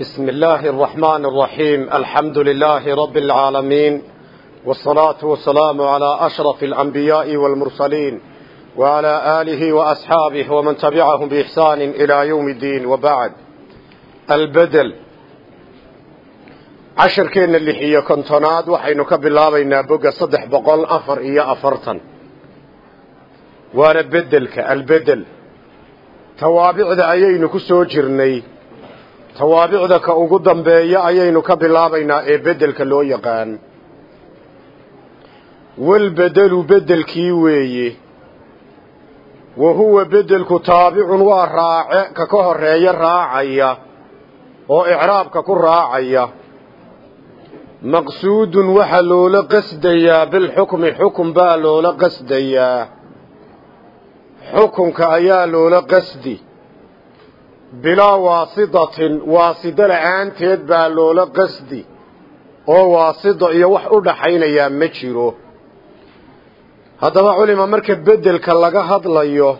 بسم الله الرحمن الرحيم الحمد لله رب العالمين والصلاة والسلام على أشرف الأنبياء والمرسلين وعلى آله وأصحابه ومن تبعهم بإحسان إلى يوم الدين وبعد البدل عشر كين اللي هي كنتناد وحين كبلا بين بقى صدح بقول أفر إيا أفرتا وانا بدلك البدل توابع ذا أيين كسو جرني tawaabicda ka ugu dambeeya ayaynu ka bilaabaynaa ee beddelka loo yaqaan. Walbedelu beddelkii weeye. Wa huwa beddelku taabicun waa raace ka ka horreeya raacaya oo icraabka ku raacaya. Maqsuudun waxaa loola qasdayaa bilxukmi xukun baa loola qasdayaa. Xukunka ayaa loola qasdi bilaa waasitatin waasida la'aanteed baa loola qasdi oo waasida iyo wax u dhaxaynayaa ma jiro. Haddaba culima marka beddelka laga hadlayo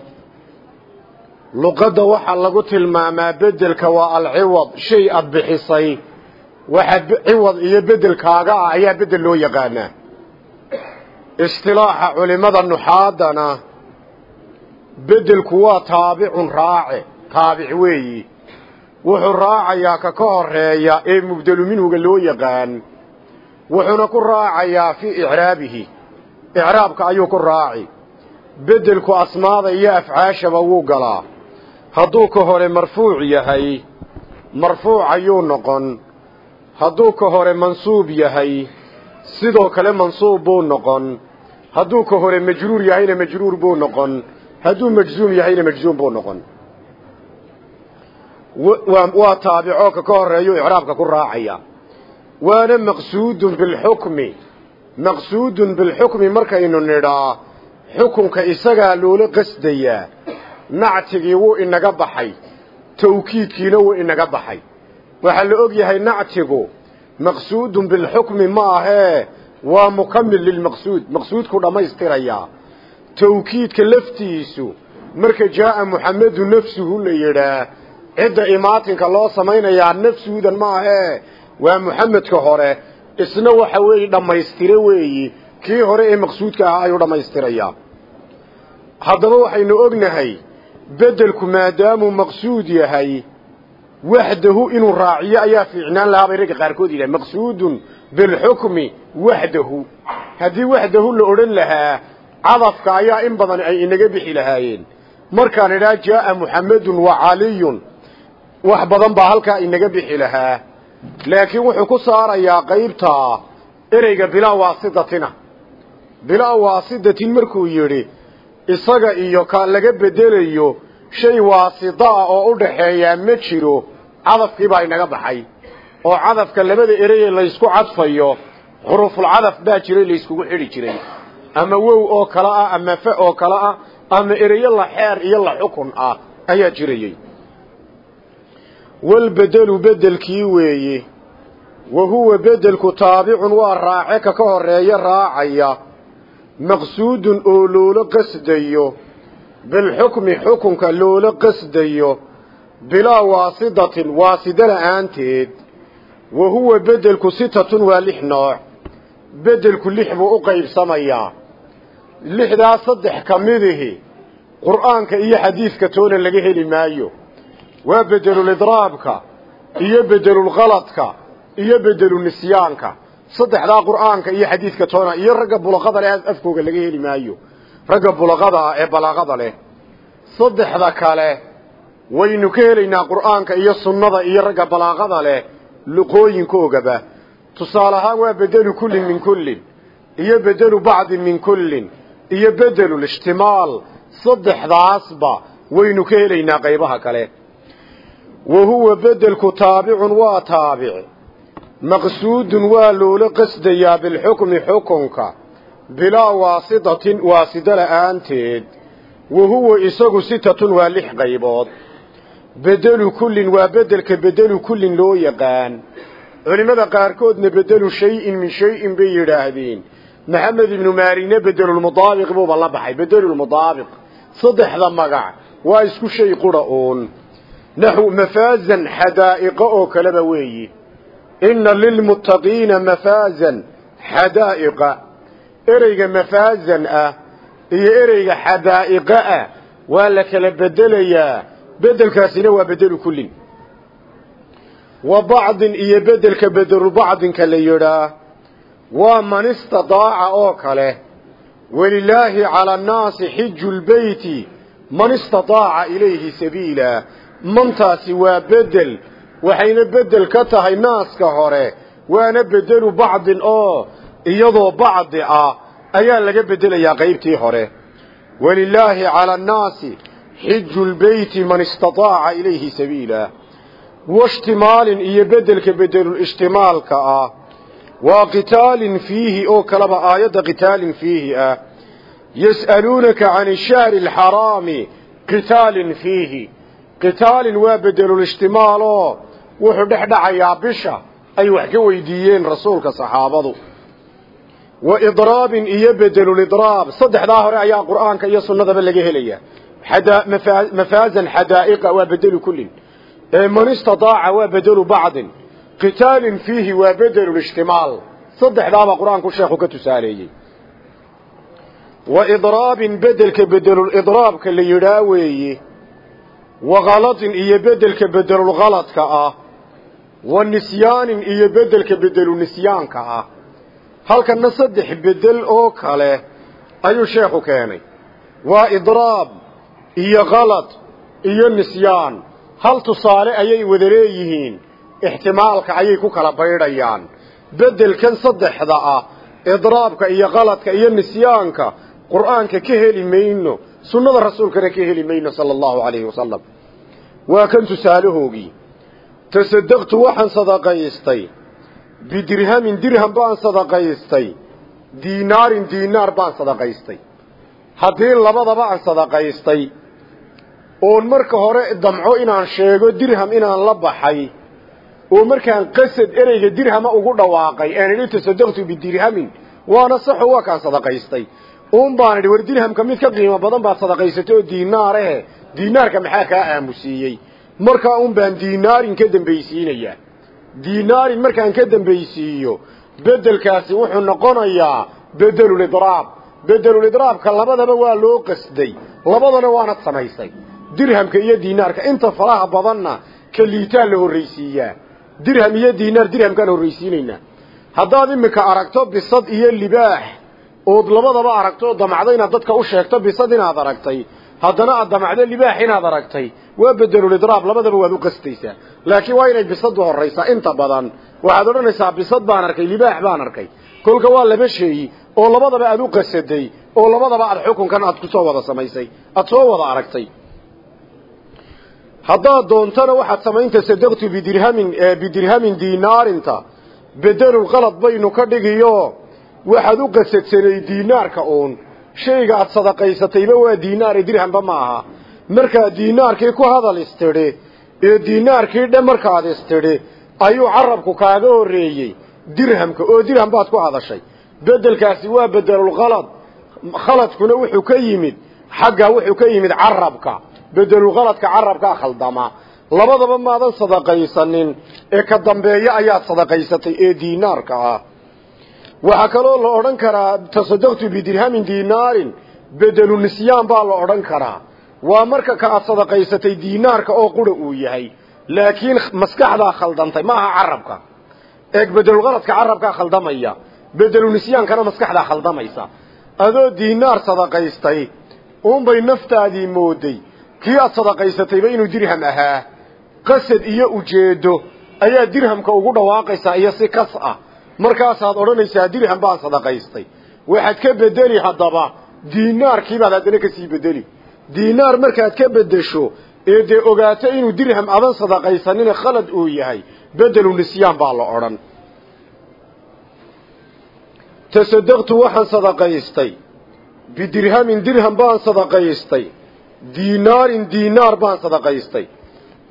luqadda waxaa lagu tilmaamaa beddelka waa alciwad shay aad bixisay. Waxa ciwad iyo beddelkaaga ah ayaa beddel loo yaqaanaa. Istilaaxa culimada nuxaadana beddelku waa taabicun raace taabic weeyi. Wuxuu raacayaa ka ka horreeya ee mubdelu minhuga loo yaqaan. Wuxuuna ku raacayaa fii icraabihi. Icraabka ayuu ku raaci. Beddelku asmaada iyo afcaashaba wuu galaa. Hadduu ka hore marfuuc yahay marfuuc ayuu noqon. Hadduu ka hore mansuub yahay sidoo kale mansuub buu noqon. Hadduu ka hore majruur yahayna majruur buu noqon. Hadduu majzuum yahayna majzuum buu noqon waa taabico ka ka horeeyu icraabka ku raacaya. Waana maqsuudun bilxukmi maqsuudun bilxukmi markaynu nidhaa xukunka isagaa loola qasdayaa nactigii wuu inaga baxay. Tawkiidkiina wuu inaga baxay. Waxaa la og yahay nactigu maqsuudun bilxukmi ma ahee waa mukamil lilmaqsuud maqsuudku dhammaystirayaa tawkiidka laftiisu marka jaaa muxamedu nafsuhu la yidhaa cidda imaatinka loo samaynayaa nafsuudan ma ahee waa muxamedka hore isna waxa weeye dhammaystire weeyi. Kii hore ee maqsuudka ahaa ayuu dhammaystirayaa. Haddaba waxaynu ognahay beddelku maadaamuu maqsuud yahay waxdahu inuu raaciyo ayaa fiicnaan lahaa bay ragga qaarkood yidhaha maqsuudun bilxukmi waxdahu haddii waxdahu la odhan lahaa cadafka ayaa in badan ay inaga bixi lahaayeen. Markaan idhaa jaaa muxamedun wa caliyun wax badan baa halkaa inaga bixi lahaa. Laakiin wuxuu ku saarayaa qaybta ereyga bilaa waasitatina bilaa waasitatin markuu yidhi isaga iyo ka laga bedelayo shay waasita ah oo u dhaxeeyaa ma jiro cadafkii baa inaga baxay. Oo cadafka labada ereye laysku cadfayo xurufulcadaf baa jiray layskugu xidhi jiray. Ama wow oo kale ah ama fa oo kale ah ama ereyo la xeer iyo la xukun ah ayaa jirayey walbedelu beddelkii weeye wa huwa beddelku taabicun waa raace ka ka horreeya raacaya maqsuudun oo loola qasdayo bilxukmi xukunka loola qasdayo bilaa waasitatin waasida la'aanteed wa huwa beddelku sitatun waa lix nooc beddelku lix buu u qaybsamayaa lixdaas saddex ka midihi qur'aanka iyo xadiidka toona laga heli maayo waa bedelulidraabka iyo bedelulkaladka iyo bedelunisyaanka saddexdaa qur'aanka iyo xadiidka toona iyo ragga bulaqada leh afkooga laga heli maayo. Ragga bulaqada ee balaaqada leh. Saddexda kale waynu ka helaynaa qur'aanka iyo sunnada iyo ragga balaaqada leh luqooyinkoogaba tusaale ahaan waa bedelu kullin min kullin iyo bedelu bacdin min kullin iyo bedelulishtimaal saddexdaasba waynu ka helaynaa qaybaha kale wa huwa beddelku taabicun waa taabic maqsuudun waa loola qasdayaa bilxukmi xukunka bilaa waasitatin waasida la'aanteed wa huwa isagu sitatun waa lix qaybood bedelu kullin waa beddelka bedelu kullin loo yaqaan culimmada qaarkoodna bedelu shayin min shayin bay yidhaahdeen maxamed ibnu maarine bedelulmudaabiq buuba la baxay bedelulmudaabiq saddexda magac waa isku shay qura uun naxw mafaazan xadaa'iqa oo kaleba weeyi. Inna lilmuttaqiina mafaazan xadaa'iqa ereyga mafaazan ah iyo ereyga xadaa'iqa ah waa la kala bedelayaa. Bedelkaasina waa bedelu kullin. Wa bacdin iyo bedelka bedelu bacdinka la yidhaah waa man istadaaca oo kale walilaahi cala annaasi xiju lbeyti man istadaaca ilayhi sabiila mantaasi waa bedel waxayna bedel ka tahay naaska hore. Waana bedelu bacdin oo iyadoo bacdi ah ayaa laga bedelayaa qaybtii hore. Walilaahi cala annaasi xiju lbeyti man istadaaca ilayhi sabiila. Washtimaalin iyo bedelka bedelulishtimaalka ah. Waa qitaalin fiihi oo kaleba aayadda qitaalin fiihi ah. Yas'aluunaka can ishahri alxaraami qitaalin fiihi qitaalin waa bedelulishtimaaloo wuxuu dhex dhacayaa bisha. Ay wax ka weydiiyeen rasuulka saxaabadu. Wa idraabin iyo bedelulidraab saddexdaa hore ayaa qur'aanka iyo sunnadaba laga helaya mafaazan xadaa'iqa waa bedelu kullin. Man istadaaca waa bedelu bacdin. Qitaalin fiihi waa bedelulishtimaal saddexdaabaa qur'aanku sheekhu ka tusaaleeyey. Wa idraabin bedelka bedelulidraabka yidhaa weeye wa khaladin iyo bedelka bedelulkhaladka ah wa nisyaanin iyo bedelka bedelunisyaanka ah halkanna saddex bedel oo kale ayuu sheekhu keenay waa idraab iyo khalad iyo nisyaan hal tusaale ayay wada leeyihiin ixtimaalka ayay ku kala baydhayaan bedelkan saddexda ah idraabka iyo khaladka iyo nisyaanka qur'aanka ka heli mayno sunnada rasuulkana ka heli mayno sala allahu calayhi wasalam waa kan tusaalahoogii tasadaqtu waxaan sadaqaystay. Bidirhamin dirham baan sadaqaystay. Diinaarin diinaar baan sadaqaystay. Haddii labadaba aan sadaqaystay oon marka hore damco inaan sheego dirham inaan la baxay oo markaan qasad ereyga dirhama ugu dhawaaqay aan idhi tasadaqtu bidirhamin waana saxo waa kaan sadaqaystay uun baan idhi war dirhamka mid ka qiimo badan baad sadaqaysatay oo diinaarehe diinaarka maxaa kaa aamusiiyey? Markaa un baan diinaarin ka dambaysiinayaa. Diinaarin markaan ka dambaysiiyo bedelkaasi wuxuu noqonayaa bedelulidraab bedelulidraabka labadaba waa loo qasday. Labadana waanad samaysay dirhamka iyo diinaarka. Inta faraha badanna ka liitaan la horraysiiyaa. Dirham iyo diinaar dirhamkaan horraysiinaynaa haddaad iminka aragto bisad iyo libaax ood labadaba aragto oo damacdo inaad dadka u sheegto bisad inaad aragtay. Haddana aad damacdo libaax inaad aragtay. Waa bedelulidraab labadaba waad u qastaysaa. Laakiin waa inay bisadu horraysaa inta badan. Waxaad odhanaysaa bisad baan arkay libaax baan arkay. Kolka waa laba sheeyi oo labadaba aad u qasaday oo labadaba aad xukunkan aad ku soo wada samaysay aad soo wada aragtay. Haddaad doontana waxaad samaynta sadaqtu bidirhamin bidirhamin diinaarinta bedelulqalad baynu ka dhigiyo waxaad u qasadsanay diinaarka uun. Shayga aad sadaqaysatayba waa diinaare dirhamba ma aha. Markaad diinaarkii ku hadal istidhi ee diinaarkii dhe markaad istidhi ayuu carabku kaaga horreeyey. Dirhamka oo dirham baad ku hadashay. Bedelkaasi waa bedelulkhalad khaladkuna wuxuu ka yimid xagga wuxuu ka yimid carabka. Bedelulkhaladka carabkaa khaldama. Labadaba maadan sadaqaysanin. Ee ka dambeeya ayaad sadaqaysatay ee diinaarka ah waxaa kaloo la odhan karaa tasadaqtu bidirhamin diinaarin bedelu nisyaan baa la odhan karaa. Waa marka ka aad sadaqaysatay diinaarka oo qura uu yahay. Laakiin maskaxdaa khaldantay ma aha carabka. Eeg bedelulkhaladka carabkaa khaldamaya. Bedelu nisyaankana maskaxdaa khaldamaysa adoo diinaar sadaqaystay uunbay naftaadii mooday. Kii aad sadaqaysatayba inuu dirham ahaa. Qasad iyo ujeedo ayaa dirhamka ugu dhawaaqaysaa iyo si kas ah markaasaad odhanaysaa dirham baan sadaqaystay. Waxaad ka bedeli haddaba diinaarkiibaad haddana ka sii bedeli. Diinaar markaad ka bedesho ee dee ogaato inuu dirham adan sadaqaysanina khalad uu yahay bedelu nisyaan baa la odhan. Tasadaqtu waxaan sadaqaystay. Bidirhamin dirham baan sadaqaystay. Diinaarin diinaar baan sadaqaystay.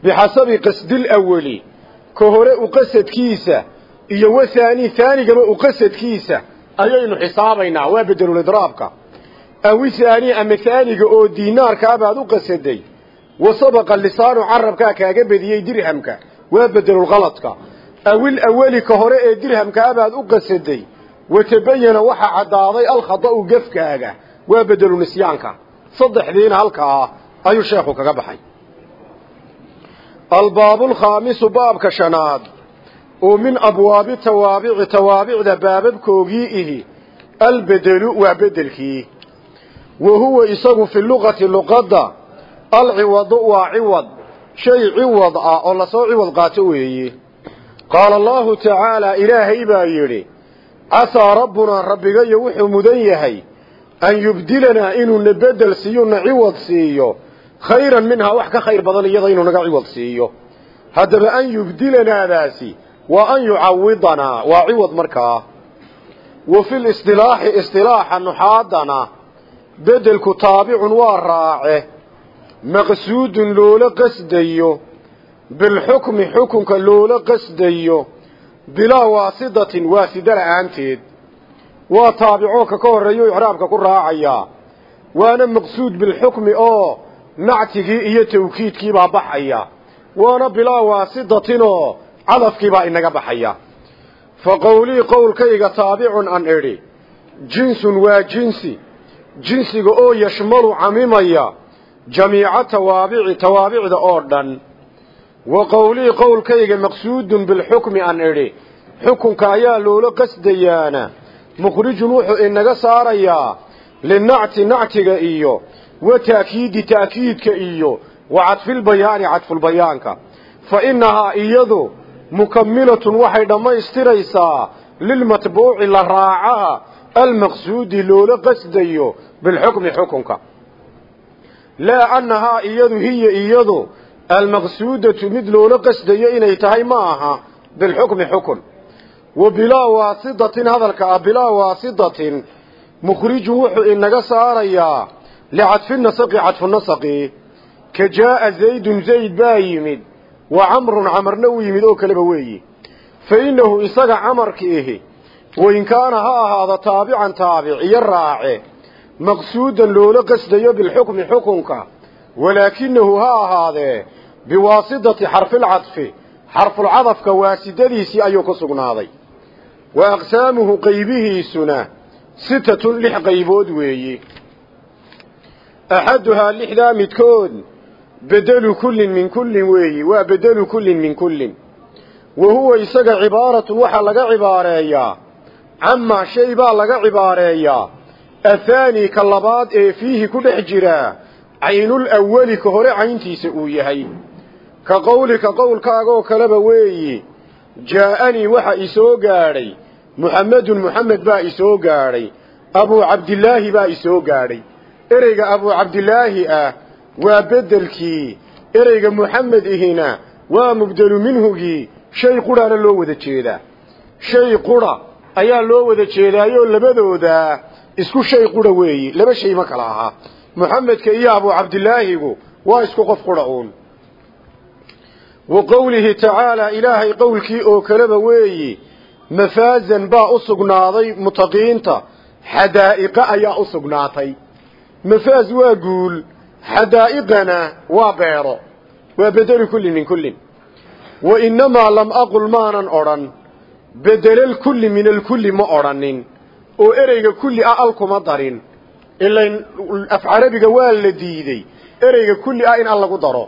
Bixasabi qasdil awali ka hore u qasadkiisa iyo wahaani haanigaba u qasadkiisa. Ayaynu xisaabaynaa waa bedelulidraabka awi haani ama haaniga oo diinaarka abaad u qasaday. Wa sabaqa lisaanu carabkaa kaaga bediyey dirhamka waa bedelulkaladka awil aweli ka hore ee dirhamka abaad u qasaday. Watabayana waxaa caddaaday alkhada'u gefkaaga waa bedelu nisyaanka. Saddexdiina halkaa ayuu sheekhu kaga baxay. Albaabulkhaamisu baabka shanaad oo min abwaabi tawaabici tawaabicda baababkoogii ihi albedelu waa bedelkii wa huwa isagu fi luqati luqadda alciwadu waa ciwad shay ciwad ah oo la soo ciwad qaato weeye qaala allahu tacaala ilaahay baa yidhi casaa rabbunaa rabbigayo wuxuu mudan yahay an yubdilanaa inuuna bedel siiyo na ciwad siiyo khayran minhaa wax ka khayr badan iyada inuu ciwad siiyo. Haddaba an yubdilanaadaasi waa an yucawidanaa waa ciwad markaa wa fi listilaaxi istilaaxa nuxaadana bedelku taabicun waa raace maqsuudun loola qasdayo bilxukmi xukunka loola qasdayo bilaa waasidatin waasida la'aanteed. Waa taabicoo ka ka horreeyo icraabka ku raacayaa waana maqsuud bilxukmi oo nactigii iyo tawkiidkiibaa baxaya. Waana bilaa waasidatinoo cadafkiibaa inaga baxaya. Fa qowlii qowlkayga taabicun an idhi jinsun waa jinsi jinsiga oo yashmalu camimaya jamiica tawaabici tawaabicda oo dhan. Wa qowlii qowlkayga maqsuudun bilxukmi an idhi xukunka ayaa loola qasdayaana mukhrijun wuxuu inaga saarayaa linacti nactiga iyo wa taakiidi taakiidka iyo wa cadfilbayaani cadfulbayaanka fa innahaa iyadu mukamilatun waxay dhammaystiraysaa lilmatbuuci la raacaha almaqsuudi loola qasdayo bilxukmi xukunka. Laa annahaa iyadu hiya iyadu almaqsuudatu mid loola qasdayo inay tahay ma aha bilxukmi xukun. Wa bilaa waasidatin hadalka ah bilaa waasidatin mukhrijun wuxuu inaga saarayaa licadfi nasaqi cadfu nasaqi. Ka zaydun zayd baa yimid wa camrun camarna u yimid oo kaleba weeyi. Fa innahu isaga camarki ihi wain kaana ha ahaado taabican taabic iyo raace maqsuudan loola qasdayo bilxukmi xukunka walaakinahu ha ahaadee biwaasidati xarfilcadfi xarfulcadafka waasidadiisii ayuu ku sugnaaday. Wa aqsaamuhu qaybihiisuna sitatun lix qaybood weeye axaduhaa lixdaa midkood bedelu kullin min kullin weeyi waa bedelu kullin min kullin. Wa huwa isaga cibaaratun waxaa laga cibaareeyaa camaa shay baa laga cibaareeyaa athaani ka labaad ee fiihi ku dhex jiraa caynul awali ka hore cayntiisa uu yahay. Ka qowlika qowlkaagoo kaleba weeyi jaa'anii waxa isoo gaadhay. Muxammedun muxamed baa isoo gaadhay. Abuu cabdilaahi baa isoo gaadhay. Ereyga abuu cabdilaahi ah waa beddelkii ereyga muxamed ihina waa mubdelu minhugii shay qudhaana loo wada jeedaa. Shay qudha ayaa loo wada jeedaayoo labadooda isku shay qudha weeyi laba shay ma kala ahaa muxamedka iyo abuu cabdilaahigu waa isku qof qudha uun. Wa qowlihi tacaalaa ilaahay qowlkii oo kaleba weeyi mafaazan baa u sugnaaday mutaqiinta xadaa'iqa ayaa u sugnaatay. Mafaaz waa guul xadaa'iqana waa beero waa bedelu kullin min kullin wa innamaa lam aqul maanan odhan bedelalkulli min alkulli ma odhanin oo ereyga kulli ah alkuma darin ilayn af carabiga waa la diidey ereyga kulli ah in al lagu daro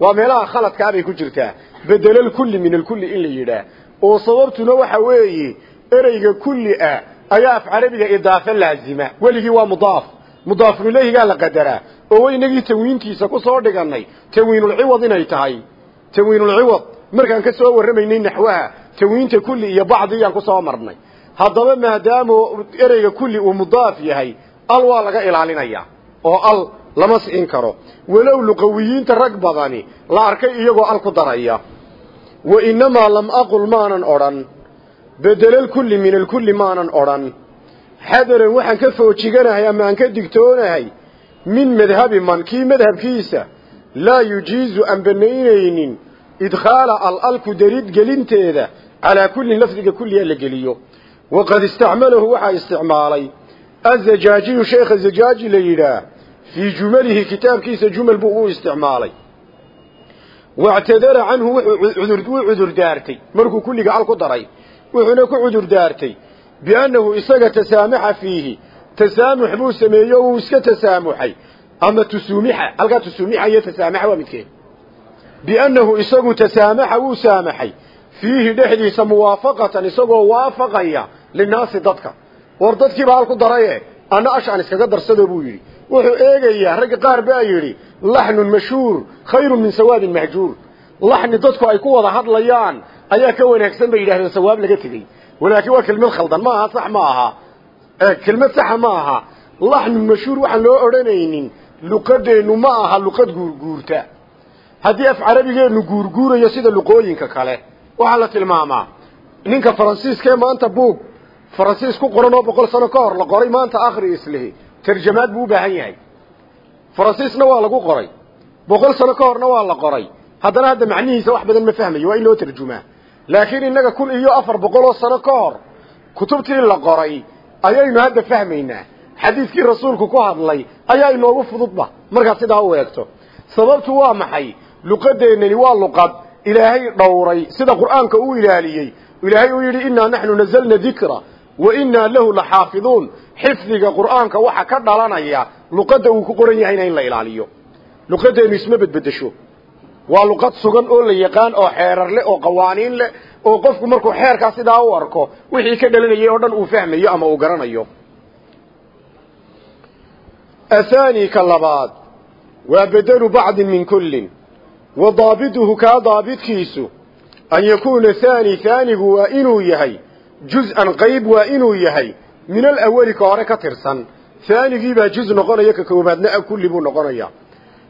waa meelaha khaladkaa bay ku jirtaa bedelalkulli min alkulli in la yidhaah oo sababtuna waxa weeye ereyga kulli ah ayaa af carabiga idaafe laazima weligii waa mudaaf mudaafun ilayhigaa la qadaraa oo waynagii tanwiintiisa ku soo dhigannay. Tanwiinulciwad inay tahay. Tanwiinulciwad markaan ka soo warramaynay naxwaha tanwiinta kulli iyo bacdiyaan ku soo marnay. Haddaba maadaama ereyga kulli uu mudaaf yahay al waa laga ilaalinayaa oo al lama sicin karo. Walow luqawiyiinta rag badani la arkay iyagoo al ku daraya. Wa innamaa lam aqul maanan odhan. Bedelalkulli min alkulli maanan odhan. Xadaran waxaan ka foojiganahay ama aan ka digtoonahay min madhabi man kii madhabkiisa laa yujiizu aan banaynaynin idkhaala al-alku darid gelinteeda calaa kullin lafdiga kulliya la geliyo. Waqad istacmalahu waxaa isticmaalay. Azajaajiyu sheekha zajaaji la yidhaah fii jumalihi kitaabkiisa jumal buu u isticmaalay. Wactadara canhu wuu cudur daartay. Markuu kulliga al ku daray wuxuuna ku cudur daartay. Biannahu isaga tasaamaxa tasaamux buu sameeye o uu iska tasaamuxay ama tusuumixa halkaa tusuumixa iyo tasaamaxa waa midkeen biannahu isagu tasaamaxa wuu saamaxay. Fiihi dhexdiisa muwaafaqatan isagoo waafaqaya linaasi dadka. War dadkiiba hal ku daraye anna ashaan iskaga darsado buu yidhi. Wuxuu eegayaa ragga qaar baa yidhi laxnun mashhuur khayrun min sawaabin mahjuur laxni dadku ay ku wada hadlayaan ayaa ka wanaagsan bay yidhahdeen sawaab laga tegey. Walaakiin waa kelmad khaldan ma aha sax ma aha kelmad saxa ma aha. Laxnun mashhuur waxaan loo odhanaynin luqadeennu ma aha luqad guurguurta. Haddii af carabigeennu guurguurayo sida luqooyinka kale waxaa la tilmaamaa. Ninka faransiiskaee maanta buug faransiis ku qoran oo boqol sano ka hor la qoray maanta akhri islihi. Tarjamaad buu u baahan yahay. Faransiisna waa lagu qoray. Boqol sano ka horna waa la qoray. Haddana hadda macnihiisa wax badan ma fahmayo waa in loo tarjumaa. Laakiin innaga kun iyo afar boqol sano ka hor kutubtii la qoray ayaynu hadda fahmaynaa. Xadiidkii rasuulku ku hadlay ayaa inoogu fududba. Markaad sidaa u eegto. Sababtu waa maxay? Luqadeennani waa luqad. Ilaahay dhowray. Sida qur'aanka uu ilaaliyey. Ilaahay uu yidhi innaa naxnu nazalna dikra wa innaa lahu laxaafiduun. Xifdiga qur'aanka waxa ka dhalanaya luqadda uu ku qoran yahayna in la ilaaliyo. Luqadeennu isma bedbedesho. Waa luqad sugan oo la yaqaan oo xeerar leh oo qawaaniin leh oo qofku markuu xeerkaa sidaa u arko wixii ka dhalanayay oo dhan uu fahmayo ama uu garanayo. Athani ka labaad waa bedelu bacdin min kullin wa daabiduhu kaa daabidkiisu an yakuuna haani haanigu waa inuu yahay juz-an qayb waa inuu yahay min alawali ka hore ka tirsan. Haanigiibaa juz noqonaya ka koobaadna kulli buu noqonaya.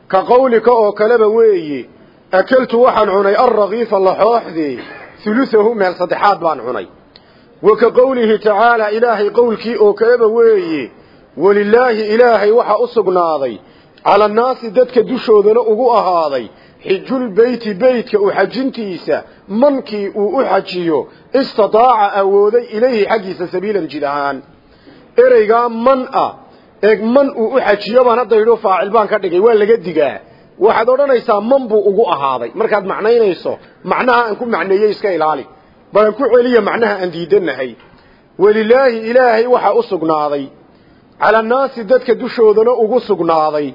Ka qawlika oo kaleba weeye akeltu waxaan cunay alrakiifa laxooxdii hulusahu meel saddexaad baan cunay. Wa ka qowlihi tacaalaa ilaahay qowlkii oo kaleba weeye walilaahi ilaahay waxaa u sugnaaday cala annaasi dadka dushoodana ugu ahaaday xijulbeyti beytka u xajintiisa mankii uu u xajiyo istidaaca awooday ilayhi xaggiisa sabiilan jid ahaan. Ereygaa man ah eeg man uu u xajiyo baan hadda faacil baan ka dhigay waa laga digaa waxaad odhanaysaa man buu ugu ahaaday. Markaad macnaynayso macnaha aan ku macneeyey iska ilaali. Balan ku celiya macnaha aan diidanahay. Welilaahi ilaahay waxaa u sugnaaday. Cala annaasi dadka dushoodana ugu sugnaaday.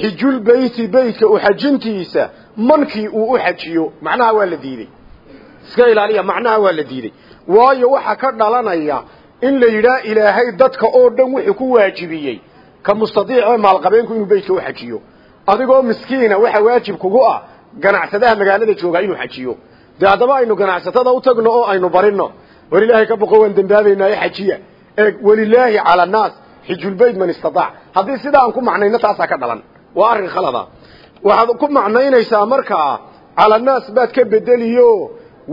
Xijulbeyti beytka u xajintiisa mankii uu u xajiyo. Macnaha waa la diidey iska ilaaliya macnaha waa la diidey waayo waxaa ka dhalanaya in la yidhaah ilaahay dadka oo dhan wuxuu ku waajibiyey. Ka mustadiicee maalqabeenku inuu beytka u xajiyo adigoo miskiina waxa waajib kugu ah ganacsadaha magaalada joogaa inuu xajiyo. Dee haddaba aynu ganacsatada u tagno oo aynu barino war ilaahay ka boqo waan dembaabaynaayo xajiya. Eeg welilaahi cala annaas xijulbeyt man istidaac haddii sidaa aan ku macnayno taasaa ka dhalan. Waa arrin khalada. Waxaad ku macnaynaysaa markaa calannaas baad ka bedeliyo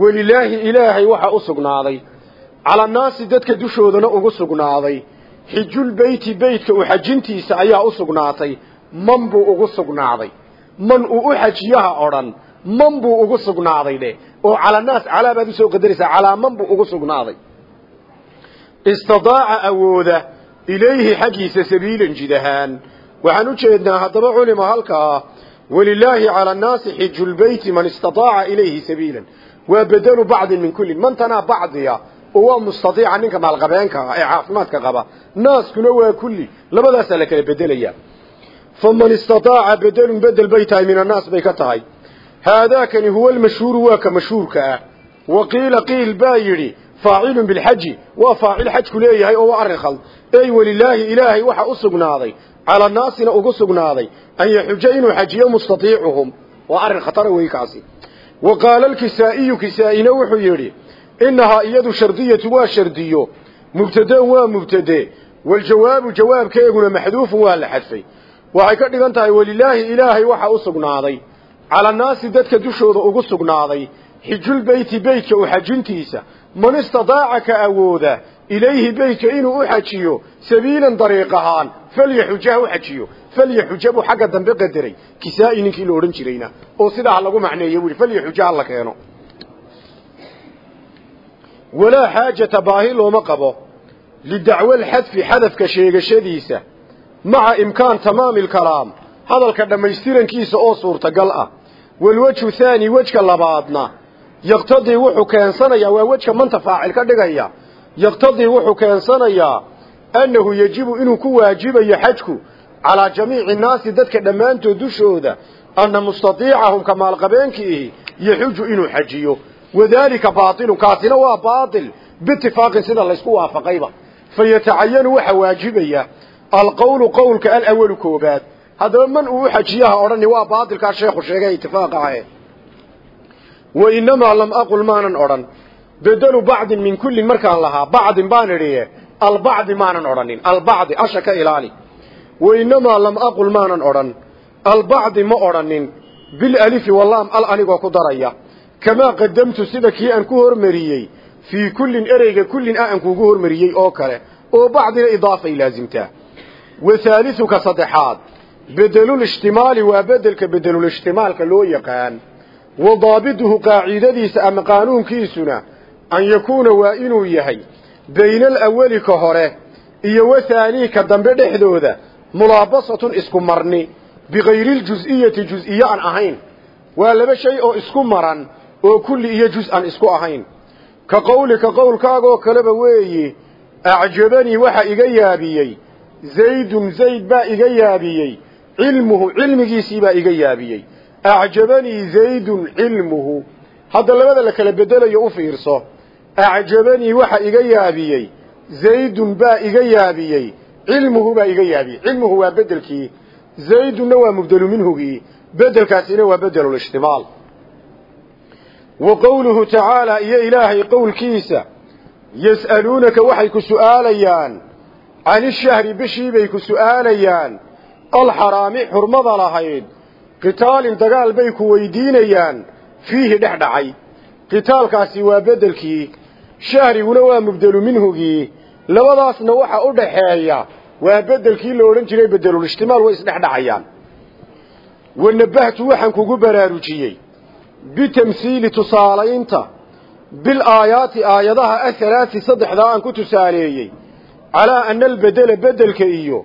welilaahi ilaahay waxaa u sugnaaday. Calannaasi dadka dushoodana ugu sugnaaday. Xijulbeyti beytka u xajintiisa ayaa u sugnaatay man buu ugu sugnaaday. Man uu u xajiyaha odhan man buu ugu sugnaaday dheh oo calannaas calaa baad u soo qadaraysaa calaa man buu ugu sugnaaday. Istidaaca awooda ilayhi xaggiisa sabiilan jid ahaan waxaan u jeednaa haddaba culima halkaa walilaahi cala annaasi xijulbeyti man istidaaca ilayhi sabiilan. Waa bedelu bacdin min kullin mantanaa bacdiya oo waa mustadiica ninka maalqabeenka ah ee caafimaadka qaba naaskuna waa kulli. Labadaasaa la kala bedelaya faman istidaaca bedelun bedel bay tahay min annaas bay ka tahay haadaakani huwa almashhuuru waa ka mashhuurka ah wa qiila qiil baa yidhi faacilun bilxaji waa faacil xajku leeyahay oo waa arrin khald ey welilaahi ilaahay waxa u sugnaaday cala naasina ugu sugnaaday an yaxuja inuu xajiyo mustaiicuhum waa arrin khatara wey kaasi wa qaala alkisaa'iyu kisaa-ina wuxuu yidhi innahaa iyadu shardiyatu waa shardiyo mubtadeen waa mubtade waljawaabu jawaabkeeguna maxduufun waa la xadfay waxay ka dhigan tahay welilaahi ilaahay waxa u sugnaaday. Cala naasi dadka dushooda ugu sugnaaday. Xijulbeyti beytka u xajintiisa. Man istadaaca awooda ilayhi beytka inuu u xajiyo sabiilan dariiq ahaan falyaxuja u xajiyo. Falyaxuja buu xagga dambe qadaray. Kisaa'i ninkii la odhan jirayna oo sidaa lagu macneeyo wuli falyaxuja ha la keeno. Walaa xaajata baahi looma qabo. Lidacwo alxadfi xadafka sheegashadiisa maca imkaan tamaami alkalaam hadalka dhammaystirankiisa oo suurtagal ah. Walwejhu thaani wejka labaadna. Yaqtadii wuxuu keensanayaa waa wejka manta faacil ka dhigaya. Yaqtadii wuxuu keensanayaa annahu yejibu inuu ku waajibayo xajku calaa jamiici nnaasi dadka dhammaantood dushooda anna mustatiicahum kamaalqabeenkiihi yaxuju inuu xajiyo. Wadaalika baatilun kaasina waa baatil biitifaaqin sida laysku waafaqayba. Fayatacayanu waxa waajibaya alqowlu qowlka alawalu koobaad haddaba man uu u xajiyaha odhani waa baatilkaa sheekhu sheegay itifaaqa ahe wa inamaa lam aqul maanan odhan bedelu bacdin min kullin markaan lahaa bacdin baan idhiye albacdi maanan odhanin albacdi asha ka ilaali wa inamaa lam aqul maanan odhan albacdi ma odhanin bilalifi walaam al anigoo ku daraya kamaa qadamtu sida kii aan ku hormariyey fii kullin ereyga kullin ah aan kuugu hormariyey oo kale oo bacdina idaafay laasimtaa wa haaliuka saddexaad. Bedelulishtimaali waa bedelka bedelulishtimaalka loo yaqaan. Wa daabiduhu qaacidadiisa ama qaanuunkiisuna an yakuuna waa inuu yahay bayna alawali ka hore iyo wa haanii ka dambe dhexdooda mulaabasatun isku marni bikayriljus-iyati jus-iyo aan ahayn. Waa laba shay oo isku maran oo kulli iyo jus aan isku ahayn. Ka qowlika qowlkaagoo kaleba weeyi acjabanii waxa iga yaabiyey zaydun zayd baa iga yaabiyey. Cilmuhu cilmigiisii baa iga yaabiyey. Acjabanii zaydun cilmuhu. Hadda labada la kala bedelayo u fiirso. Acjabanii waxa iga yaabiyey. Zaydun baa iga yaabiyey. Cilmuhu baa iga yaabiyey. Cilmuhu waa bedelkii zaydunna waa mubdelu minhugii bedelkaasina waa bedelulishtimaal wa qowluhu tacaalaa iyo ilaahay qowlkiisa yas'aluunaka waxay ku su'aalayaan canishahri bishii bay ku su'aalayaan. Alxaraami xurmada lahayd. Qitaalin dagaal bay ku weydiinayaan. Fiihi dhex dhacay. Qitaalkaasi waa beddelkii. Shahriguna waa mubdelu minhugii labadaasna waxa u dhaxeeya waa beddelkii la odhan jiray bedelulishtimaal way isdhex dhacayaan. Wanabahtu waxaan kugu baraarujiyey. Bitamhiili tusaalaynta. Bil aayaati aayadaha ahalaati saddexdaa aan ku tusaaleeyey calaa ana albedela bedelka iyo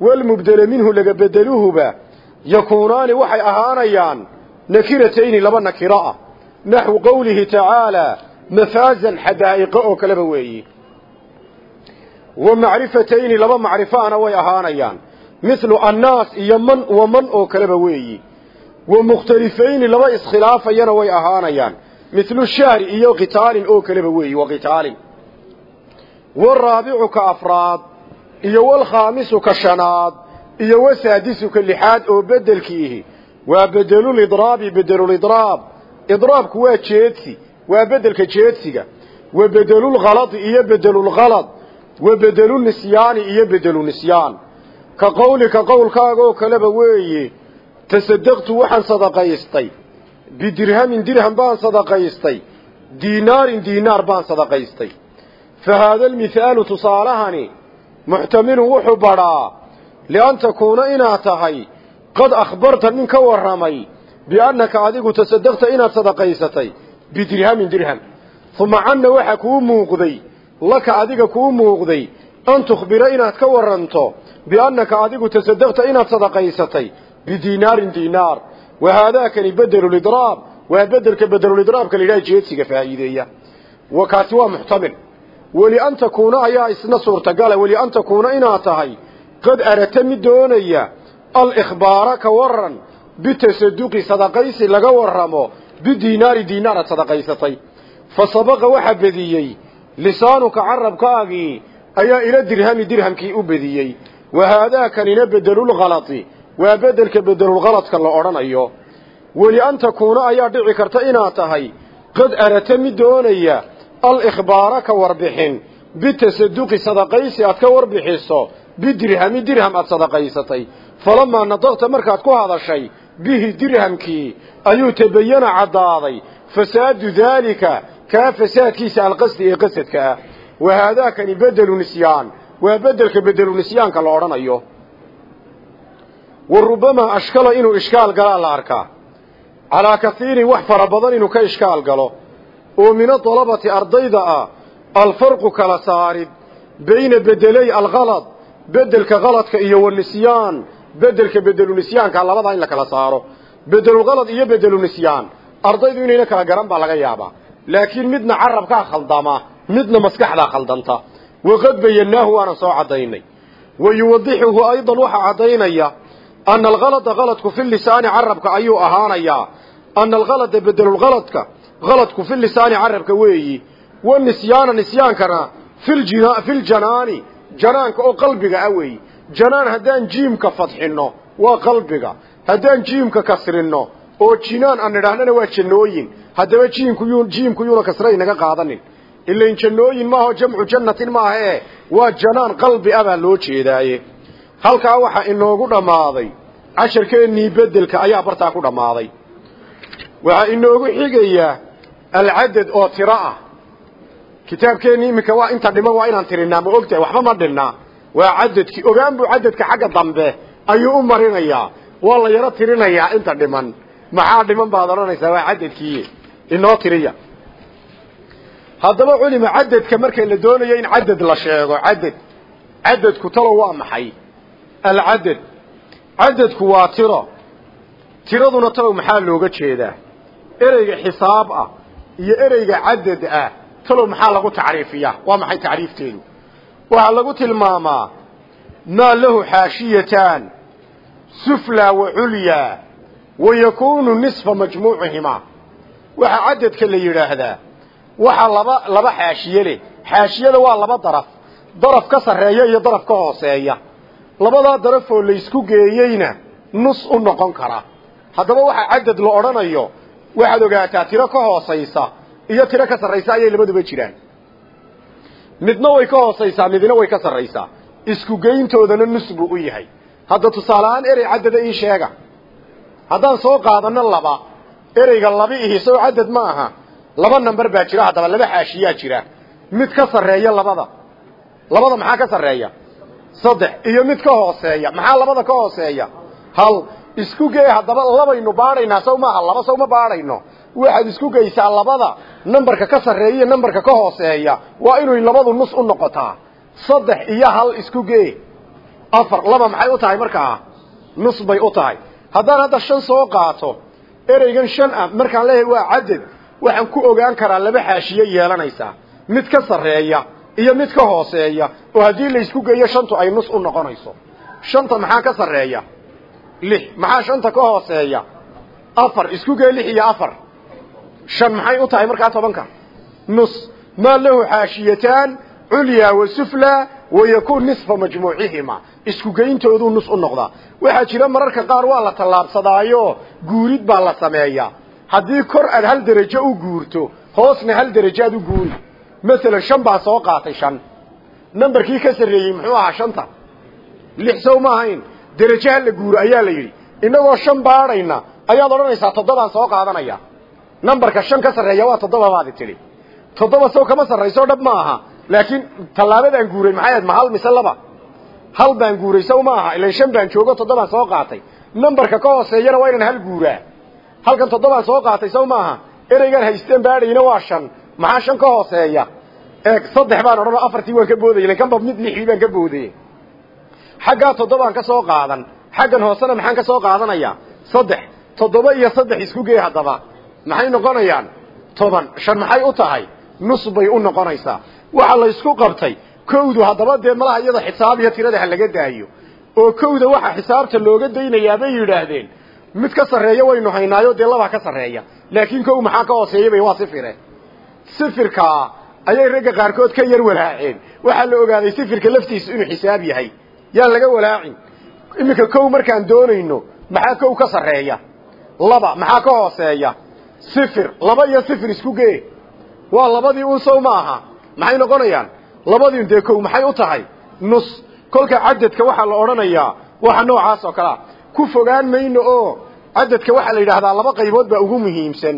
walmubdela minhu laga bedeluhuba yakuunaani waxay ahaanayaan nakiratayni laba nakiro ah. Naxwu qowlihi tacaalaa mafaazan xadaa'iqo oo kaleba weeyi. Wa macrifatayni laba macrifaana way ahaanayaan. Mithlu annaas iyo man wa man oo kaleba weeyi. Wa mukhtalifayni laba iskhilaafayana way ahaanayaan. Mithlu shahri iyo qitaalin oo kaleba weeyi wa waraabicu ka afraad iyo walkhaamisu ka shanaad iyo wasaadisu ka lixaad oo bedelkiihi waa bedelulidraabi bedelulidraab idraabku waa jeedsi waa bedelka jeedsiga wa bedelulkhaladi iyo bedelulkhalad wa bedelunisyaani iyo bedelunisyaan ka qowlika qowlkaagaoo kaleba weeye tasadaqtu waxaan sadaqaystay bidirhamin dirham baan sadaqaystay diinaarin diinaar baan sadaqaystay fa haada almihaalu tusaalahani muxtamilun wuxuu badhaa lian takuuna inaad tahay qad akhbarta nin ka warramay biannaka adigu tasadaqta inaad sadaqaysatay bidirhamin dirham uma canna waxa kuu muuqday laka adiga kuu muuqday an tukhbira inaad ka warranto biannaka adigu tasadaqta inaad sadaqaysatay bidiinaarin diinaar wa haadaakani bedelulidraab waa bedelka bedelulidraabka la yidhaha jeedsiga faa'iideeya kaasi waa muxtamil welian takuuna ayaa isna suurtagala welian takuuna inaad tahay qad arata mid doonaya alikhbaara ka waran bitasaduqi sadaqaysi laga warramo bidiinaari diinaar aad sadaqaysatay. Fa sabaqa waxaa bediyey lisaanuka carabkaagii ayaa ila dirhami dirhamkii u bediyey. Wa haadaakanina bedelulkhalati waa bedelka bedelulkhaladka la odhanayo. Welian takuuna ayaa dhici karta inaad tahay qad arata mid doonaya alikhbaara ka warbixin. Bitasaduqi sadaqaysi aad ka warbixiso. Bidirhami dirham aad sadaqaysatay. Falamaa nadaqta markaad ku hadashay bihi dirhamkii ayuu tabayana caddaaday. Fasaadu daalika kaa fasaadkiisa alqasdi ee qasadka ah. Wa haadaakani bedelu nisyaan. Waa bedelka bedelu nisyaanka la odhanayo. Wa rubamaa ashkala inuu ishkaal galaa la arkaa. Calaa kaiirin wax fara badan inuu ka ishkaal galo oo min adalabati ardayda ah alfarqu kala saarid bayna bedelay alkhalad bedelka khaladka iyo wanisyaan bedelka bedelunisyaanka labadaa in la kala saaro bedelulkalad iyo bedelunisyaan ardaydu inayna kala garan baa laga yaabaa. Laakiin midna carabkaa khaldama midna maskaxdaa khaldanta. Waqad bayanaahu waana soo caddaynay. Wa yuwadixuhu aydan waxaa caddaynaya ana alkalada kaladku fi lisaani carabka ayuu ahaanayaa ana alkalada bedelulkaladka kaladku fi lisaani carabka weeyi wa nisyaana nisyaankana filjanaani janaanka oo qalbiga ah weeyi janaan haddaan jiimka fadxinno waa qalbiga haddaan jiimka kasrinno oo jinaan aan nidhaahnana waa jannooyin haddaba jiimku yuuna kasra inaga qaadanin ilain jannooyin maaho jamcu jannatin maahae waa janaan qalbi ah baa loo jeedaaye halkaa waxaa inoogu dhammaaday casharkeennii bedelka ayaa bartaa ku dhammaaday waxaa inoogu xigayaa alcadad oo tiro ah. Kitaabkeennii iminka waa inta dhiman waa inaan tirinaa ma ogtahay? Waxba ma dhinnaa waa cadadkii ogaan buu cadadka xagga dambe ayuu u marinayaa. Waa la yaro tirinayaa inta dhiman. Maxaa dhiman baad odhanaysaa? Waa cadadkii inoo tiriya. Haddaba culima cadadka marka la doonayo in cadad la sheego cadad cadadku talo waa maxay? Alcadad. Cadadku waa tiro. Tiraduna talow maxaa looga jeedaa? Ereyga xisaab ah iyo ereyga cadad ah talow maxaa lagu tacriifiyaa? Waa maxay tacriifteedu? Waxaa lagu tilmaamaa maa lahu xaashiyatan sufla wa culyaa wa yakuunu nisfa majmuucihimaa waxaa cadadka la yidhaahdaa waxaa laba laba xaashiye leh. Xaashiyada waa laba daraf daraf ka sarreeya iyo daraf ka hooseeya. Labadaa darafoo laysku geeyeyna nus u noqon kara. Haddaba waxaa cadad la odhanayo waxaad ogaataa tiro ka hoosaysa iyo tiro ka sarraysa ayay labaduba jiraan. Midna way ka hoosaysaa midna way ka sarraysaa. Isku geyntoodana nus buu u yahay. Hadda tusaale ahaan erey cadada ii sheega. Haddaan soo qaadano laba ereyga labi ihi soo cadad ma aha. Laba namber baa jira haddaba laba xaashiyaa jira. Mid ka sarreeya labada. Labada maxaa ka sarreeya? Saddex. Iyo mid ka hooseeya. Maxaa labada ka hooseeya? Hal isku gee haddaba labaynu baadhaynaa sow maaha laba ma baadhayno. Waxaad isku geysaa labada nambarka ka sarreeya nambarka ka hooseeya waa inay labadu nus u noqotaa. Saddex iyo hal isku gee. Afar laba maxay u tahay markaa nus bay u tahay. Haddaan hadda shan soo qaato ereygan shan ah markaan leeyahay waa cadad waxaan ku ogaan karaa laba xaashiye yeelanaysaa mid ka sarreeya iyo mid ka hooseeya oo haddii laysku geeyo shantu ay nus u noqonayso. Shanta maxaa ka sarreeya lix. Maxaa shanta ka hooseeya? Afar. Isku gee lix iyo afar. Shan maxay u tahay markaa tobanka? Nus. Maa lahu xaashiyataan culyaa wa sufla wayakuun nisfa majmuucihima. Isku geyntooduu nus u noqdaa waxaa jira mararka qaar waa la tallaabsadaayo. Guurid baa la sameeyaa haddii kor aad hal derajo u guurto hoosna hal derajo aad u guuri. Masalan shan baa soo qaatay shan. Nambarkii ka sarreeyey muxuu ahaa shanta? Lix sow ma ahayn derajo ha la guuro ayaa la yidhi innagoo shan baadhayna ayaad odhanaysaa toddobaan soo qaadanaya. Nambarka shan ka sarreeya waa toddoba baadi tidhi. Toddoba sow kama sarrayso dhab ma aha laakiin tallaabadaan guuray maxay ahayd ma hal mise laba? Hal baan guuray sow ma aha ilan shan baan joogo toddobaan soo qaatay. Nambarka ka hooseeyana waa inaan hal guuraa. Halkan toddobaan soo qaatay sow maaha ereygaan haysteen baadhayna waa shan maxaa shan ka hooseeya? Eeg saddex baan odhanoo afartii waan ka boodayay ilan kanba mid lixii baan ka boodayey xaggaa toddobaan ka soo qaadan xaggan hoosena maxaan ka soo qaadanayaa? Saddex toddoba iyo saddex isku gee haddaba. Maxay noqonayaan? Toban. Shan maxay u tahay? Nus bay u noqonaysaa. Waxa la isku qabtay kowdu haddaba dee malaha iyada xisaab iyo tirada ha laga daayo. Oo kowda waxa xisaabta looga daynayaa bay yidhaahdeen. Mid ka sarreeya waynu haynaayo dee labaa ka sarreeya. Laakiin kow maxaa ka hooseeya bay waa sifire. Sifirkaa ayay ragga qaarkood ka yar walaaceen. Waxaa la ogaaday sifirka laftiisu inuu xisaab yahay yaan laga walaacin. Iminka kow markaan doonayno maxaa kow ka sarreeya? Laba maxaa ka hooseeya? Sifir laba iyo sifir isku gee. Waa labadii un sow ma aha. Maxay noqonayaan? Labadii dee kow maxay u tahay? Nus. Kolka cadadka waxaa la odhanayaa waxa noocaas oo kalea. Ku fogaan mayno oo cadadka waxaa la yidhaahdaa laba qaybood baa ugu muhiimsan.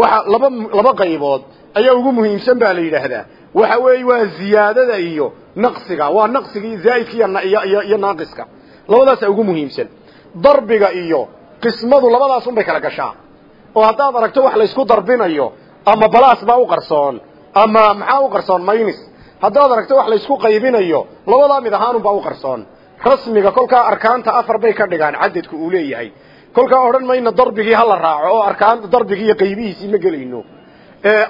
Waxa laba laba qaybood ayaa ugu muhiimsan baa la yidhaahdaa. Waxa weeye waa ziyaadada iyo naqsiga waa naqsigii zaa'idka iyo iyo naaqiska labadaasaa ugu muhiimsan. Darbiga iyo qismadu labadaas un bay kala gashaa. Oo haddaad aragto wax laysku darbinayo ama balaas baa u qarsoon ama maxaa u qarsoon maynis. Haddaad aragto wax laysku qaybinayo labadaa mid ahaanunbaa u qarsoon. Rasmiga kolkaa arkaanta afar bay ka dhigaan cadadku uu leeyahay. Kolkaa odhan mayna darbigii hala raaco oo arkaan darbigii iyo qaybihiisii ma gelayno.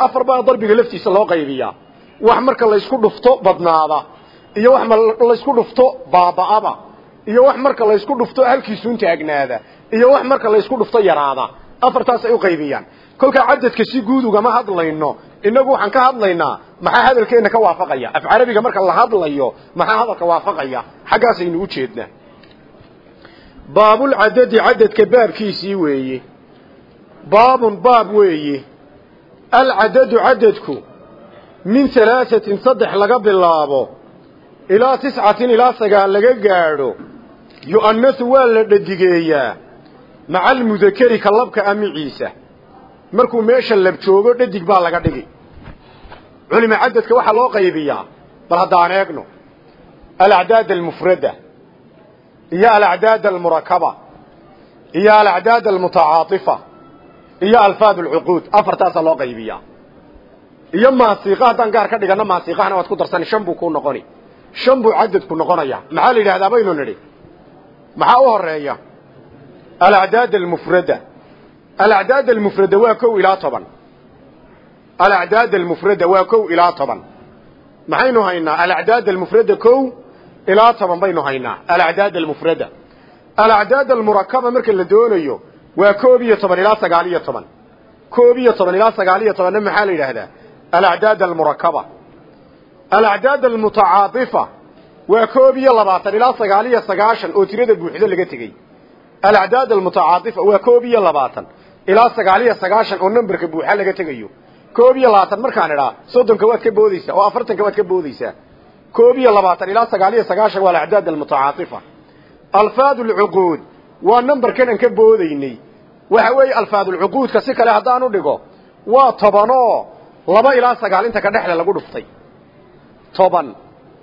Afar baa darbiga laftiisa loo qaybiyaa wax marka laysku dhufto badnaada iyo wax laysku dhufto baaba'aba iyo wax marka laysku dhufto halkiisuun taagnaada iyo wax marka laysku dhufto yaraada. Afartaas ay u qaybiyaan. Kolkaa cadadka si guud ugama hadlayno inagu waxaan ka hadlaynaa maxaa hadalkeena ka waafaqaya? Af carabiga marka la hadlayo maxaa hadalka waafaqaya? Xaggaasaynu u jeednaa. Baabulcadadi cadadka baabkiisii weeye. Baabun baab weeye. Alcadadu cadadku min halaasatin saddex laga bilaabo ilaa tiscatin ilaa sagaal laga gaadho yu'anasu waa la dhadigeeyaa maca almudakeri ka labka amiciisa. Markuu meesha lab joogo dhadig baa laga dhigi. Culima cadadka waxaa loo qaybiyaa bal haddaan eegno alacdaad almufrada iyo alacdaad almurakaba iyo alacdaad almutacaatifa iyo alfaad alcuquud afartaasaa loo qaybiyaa iyo maasiiqa haddaan gaar ka dhigano maasiiqahana waad ku darsani shan buu ku noqoni. Shan buu cadadku noqonaya. Maxaa la yidhahdaa? Baynu nidhi. Maxaa u horreeya alacdaad almufrada. Alacdaad almufrada waa kow ilaa toban. Alacdaad almufrada waa kow ilaa toban. Maxaynu haynaa? Alacdaad almufrada kow ilaa toban baynu haynaa. Alacdaad almufrada. Alacdaad almurakaba marka la doonayo waa koob iyo toban ilaa sagaal iyo toban. Koob iyo toban ilaa sagaal iyo tobanna maxaa la yidhaahdaa alacdaad almurakaba alacdaad almutacaadifa waa koob iyo labaatan ilaa sagaal iyo sagaashan oo tirada buuxdo laga tegey. alacdaad almutacaadifa waa koob iyo labaatan ilaa sagaal iyo sagaashan oo numberka buuxa laga tegayo. koob iyo labaatan markaan idhaa soddonka waad ka boodeysaa oo afartanka waad ka boodeysaa koob iyo labaatan ilaa sagaal iyo sagaashan waa alacdaad almutacaatifa alfaad alcuquud waa numberkan aan ka boodeynay waxa weeye alfaad alcuquudka si kale haddaan u dhigo. waa tobanoo laba ilaa sagaal inta ka dhexle lagu dhuftay. Toban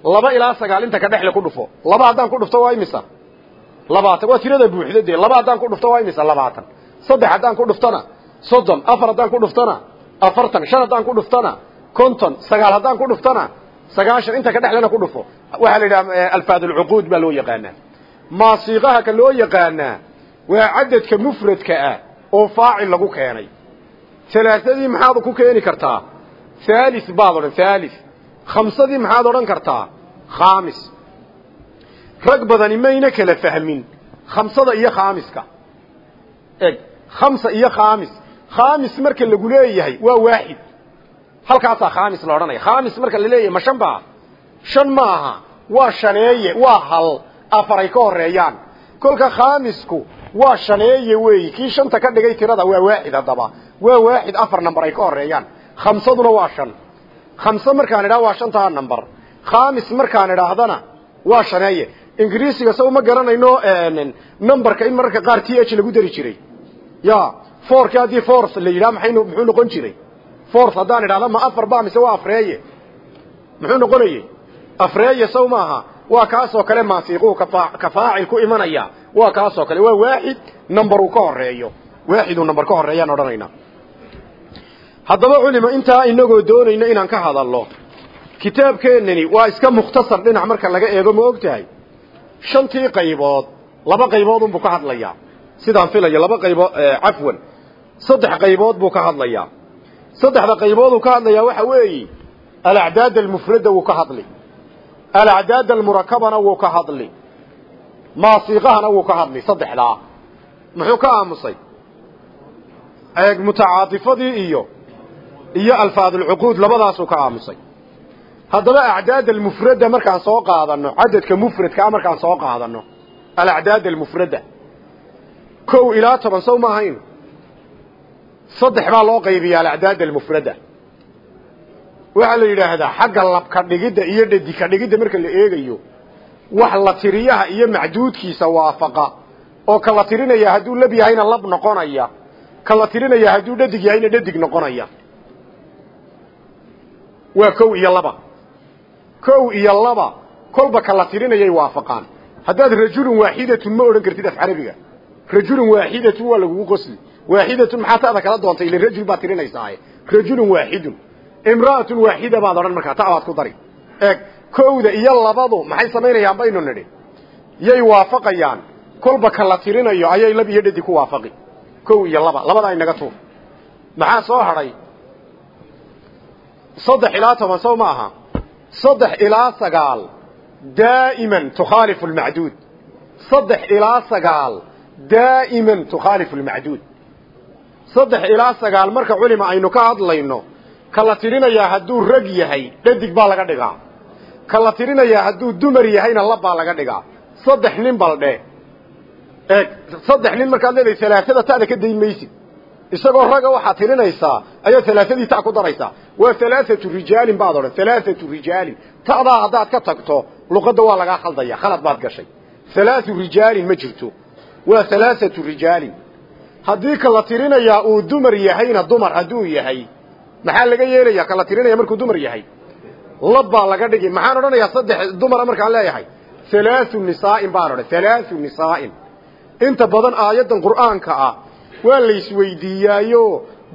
laba ilaa sagaal inta ka dhexle ku dhufo. Laba haddaan ku dhufto waa imisa? Labaatan. Waa tirada buuxda dee. Laba haddaan ku dhufto waa imisa? Labaatan. Saddex haddaan ku dhuftona? Soddon. Afar haddaan ku dhuftona? Afartan. Shan haddaan ku dhuftona? Konton. Sagaal haddaan ku dhuftona? Sagaashan inta ka dhexlena ku dhufo. Waxaa la yidhaha alfaad alcuquud baa loo yaqaanaa. Maasiiqaha ka loo yaqaanaa waa cadadka mufradka ah oo faacil lagu keenay halaasadii maxaad ku keeni kartaa? Thalis baad odhan thalis khamsadii maxaad odhan kartaa? Khaamis. Rag badani mayna kala fahmin. Khamsada iyo khaamiska. Eg khamsa iyo khaamis. Khaamis marka lagu leeyahay waa waaxid. Halkaasaa khaamis la odhanaya. Khaamis marka la leeyahay ma shan baa? Shan maaha waa shaneeye waa hal. Afar ay ka horeeyaan kolka khaamisku waa shaneeye weeyi. Kii shanta ka dhigay tirada waa waaxid haddaba waa waaxid afar number ay ka horeeyaan khamsaduna waa shan. Khamse markaan idhaha waa shantaa number. Khaamis markaan idhaahdana waa shaneeye. Ingiriisiga sa uma garanayno numberka in mararka qaar t h lagu dari jiray. Ya forki haddii force la yidhaha maxaynu muxuu noqon jiray? Force haddaan idhahda ma afar ba mise waa afreeye? Muxuu noqonayey? Afreeye saw maaha waa kaasoo kale maasiiquhu ka faacil ku imanaya. Waa kaasoo kale. Waa waaxid number uu ka horeeyo waaxiduu number ka horeeyaan odhanaynaa haddaba culima intaa inagoo doonayno inaan ka hadalno kitaabkeenani waa iska mukhtasar dhinac marka laga eego ma og tahay shantii qaybood laba qaybood unbuu ka hadlayaa. Sidaan filayo laba qaybood cafwan. Saddex qaybood buu ka hadlayaa. Saddexda qaybood uu ka hadlayaa waxa weeyi alacdaad almufrada wuu ka hadli. Alacdaad almurakabana wuu ka hadli. Maasiiqahana wuu ka hadli saddexdaa. Muxuu ka aamusay? Eeg mutacaatifadii iyo iyo alfaad alcuquud labadaasuu ka aamusay. Haddaba acdaad almufrada markaan soo qaadano cadadka mufradkaa markaan soo qaadano alacdaad almufrada kow ilaa toban sow ma ahayn. Saddex baa loo qaybiya alacdaad almufrada waxaa la yidhaahdaa xagga labka dhigidda iyo dhadika dhigidda marka la eegayo wax la tiriyaha iyo macduudkiisa waafaqa oo ka la tirinaya hadduu lab yahayna lab noqonaya ka la tirinaya hadduu dhadig yahayna dhadig noqonaya waa kow iyo laba. Kow iyo laba. Kolba ka la tirinayay waafaqaan. Haddaad rajulun waaxidatun ma odhan kartid af carabiga. Rajulun waaxidatun waa lagugu qosli. Waaxidatun maxaa taada kala doontay? Ila rajul baad tirinaysaa rajulun waaxidun imra'atun waaxida baad odhan markaa ta baad ku dari. Eeg kowda iyo labadu maxay samaynayaan baynu nidhi. Yay waafaqayaan. Kolba ka la tirinayo ayay lab iyo dhadi ku waafaqi. Kow iyo laba. Labadaa inaga tuur. Maxaa soo hadhay saddex ilaa toban sow ma aha. Saddex ilaa sagaal daa'iman tukhaalifu lmacduud saddex ilaa sagaal daa'iman tukhaalifu lmacduud saddex ilaa sagaal marka culima aynu ka hadlayno ka la tirinayaa hadduu rag yahay dhadig baa laga dhigaa. Ka la tirinayaa hadduu dumar yahayna lab baa laga dhigaa. Saddex nin baldhe eeg saddex nin markaad leedahay alaaada ta'da ka dayn maysid isagoo raga waxaad tirinaysaa ayaad alaaadii ta ku daraysaa waa alaaatu rijaalin baad odhan alaaatu rijaalin. Ta'daa haddaad ka tagto luqadda waa lagaa khaldaya khalad baad gashay. Alaau rijaalin ma jirto. Waa alaaatu rijaalin. Haddii ka la tirinayaa uu dumar yahayna dumar hadduu yahay maxaa laga yeelaya ka la tirinaya markuu dumar yahay? Lab baa laga dhigi maxaan odhanayaa saddex dumara markaan leeyahay? Alaau nisaa'in baan odhan alaau nisaa'in inta badan aayaddan qur'aanka ah waa la isweydiiyaayo.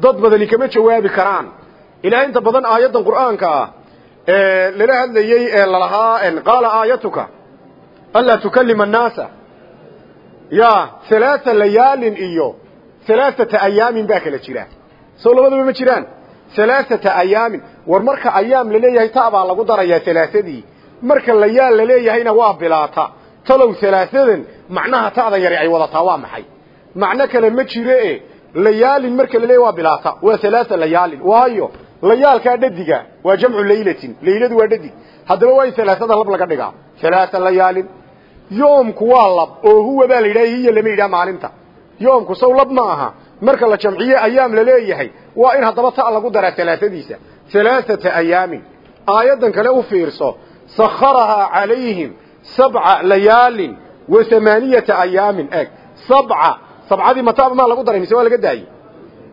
Dad badani kama jawaabi karaan. Ilaa inta badan aayaddan qur'aanka ah ee lala hadlayey ee lalahaa qaala aayatuka anlaa tukalima annaasa. Ya halaaa layaalin iyo halaaata ayaamin baa kala jira. Soo labadaba ma jiraan. Halaaata ayaamin war marka ayaam la leeyahay ta lagu darayaa halaaadii marka layaal laleeyahayna waa bilaata. Talow halaasadan macnaha ta'da yari ay wadataa waa maxay macno kale ma jire e layaalin marka la leeya waa bilaata waa halaaa layaalin. Waayo layaalkaa dhadiga waa jamcu laylatin layladu waa dhadig haddaba waa in halaasada lab laga dhigaa. Halaaa layaalin. Yoomku waa lab oo huwa baa la yidhaha hiya lama yidhaha maalinta. Yoomku saw lab ma aha. Marka la jamciye ayaam la leeyahay waa in haddaba ta lagu daraa halaasadiisa halaaata ayaamin. Aayaddan kale u fiirso sakharahaa calayhim sabca layaalin wa hamaaniyata ayaamin. Eg sabca sabcadii mataaba maa lagu daray mise waa laga daayey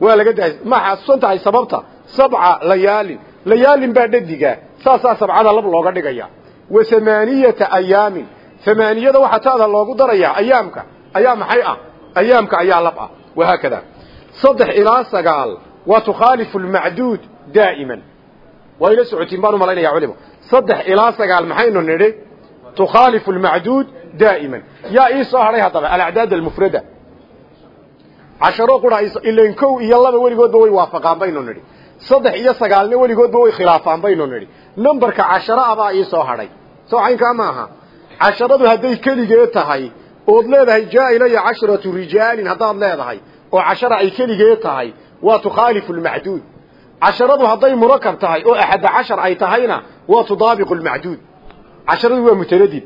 waa laga daayey ma xasuusan tahay sababta. Sabca layaalin. Layaalin baa dhadiga saasaa sabcada lab looga dhigaya. Wa hamaaniyata ayaamin. Hamaaniyada waxaa taada loogu darayaa ayaamka. Ayaa maxay ah? Ayaa lab ah. Wahaakada saddex ilaa sagaal. Waa tukhaalifu lmacduud daa'iman. Waa ila socotiin baan u malaynaya culimo saddex ilaa sagaal maxaynu nidhi? Tukhaalifu lmacduud daa'iman. Yaa ii soo hadhay haddaba almufrada casharo qura ilain kow iyo laba weligoodba way waafaqaan baynu nidhi. Saddex iyo sagaalna weligoodba way khilaafaan baynu nidhi. Numberka casharo abaa ii soo hadhay. Soo caynkaa maaha casharadu hadday keligee tahay ood leedahay jaa ilaya cashratu rijaalin haddaad leedahay oo cashara ay keligee tahay waa tukhaalifu lmacduud. Casharadu hadday murakab tahay oo axadda cashar ay tahayna waa tudaabiqu lmacduud. Casharadu waa mutaradid.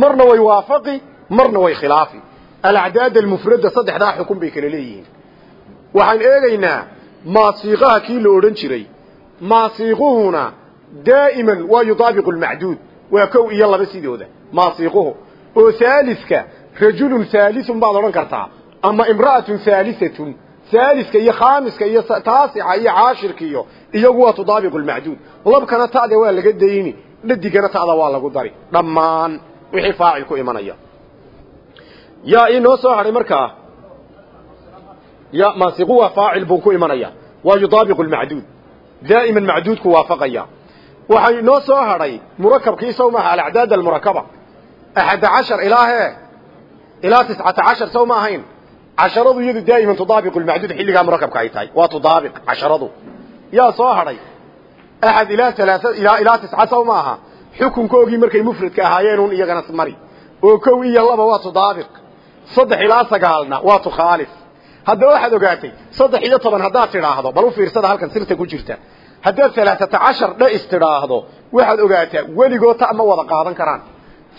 Marna way waafaqi marna way khilaafi alacdaad almufrada saddexdaa xukun bay kala leeyihiin. Waxaan eegaynaa maasiiqaha kii la odhan jiray. Maasiiquhuna daa'iman waa yudaabiqu lmacduud waa kow iyo laba sidooda. Maasiiquhu oo haaliska rajulun haalisun baad odhan kartaa ama imra'atun haalisatun haaliska iyo khaamiska iyo taasica iyo caashirka iyo iyagu waa tudaabiqu lmacduud labkana ta'da waa laga dayni dhadigana ta'da waa lagu dari. Dhammaan wixii faacil ku imanaya yaa inoo soo hadhay markaa? Ya maasiqu waa faacil buu ku imanaya waa yudaabiqu lmacduud daa'iman macduudku waafaqaya. Waxay inoo soo hadhay murakabkii saw maaha alacdaad almurakaba axadda cashar ilaa hee ilaa tiscata cashar saw ma ahayn. Casharadu iyadu daa'iman tudaabiqu lmacduud xilligaa murakabka ay tahay. Waa tudaabiq casharadu. Yaa soo hadhay axad ilaa alaaa ilaa ilaa tisca saw ma aha. Xukunkoogii markay mufradka ahaayeen un iyagana mari. Oo kow iyo laba waa tudaabiq saddex ilaa sagaalna waa tukhaalif haddaba waxaad ogaatay saddex iyo toban haddaad tidhaahdo bal u fiirsada halkan sirta ku jirta. Haddaad alaaata cashar dha is tidhaahdo waxaad ogaataa weligood ta ma wada qaadan karaan.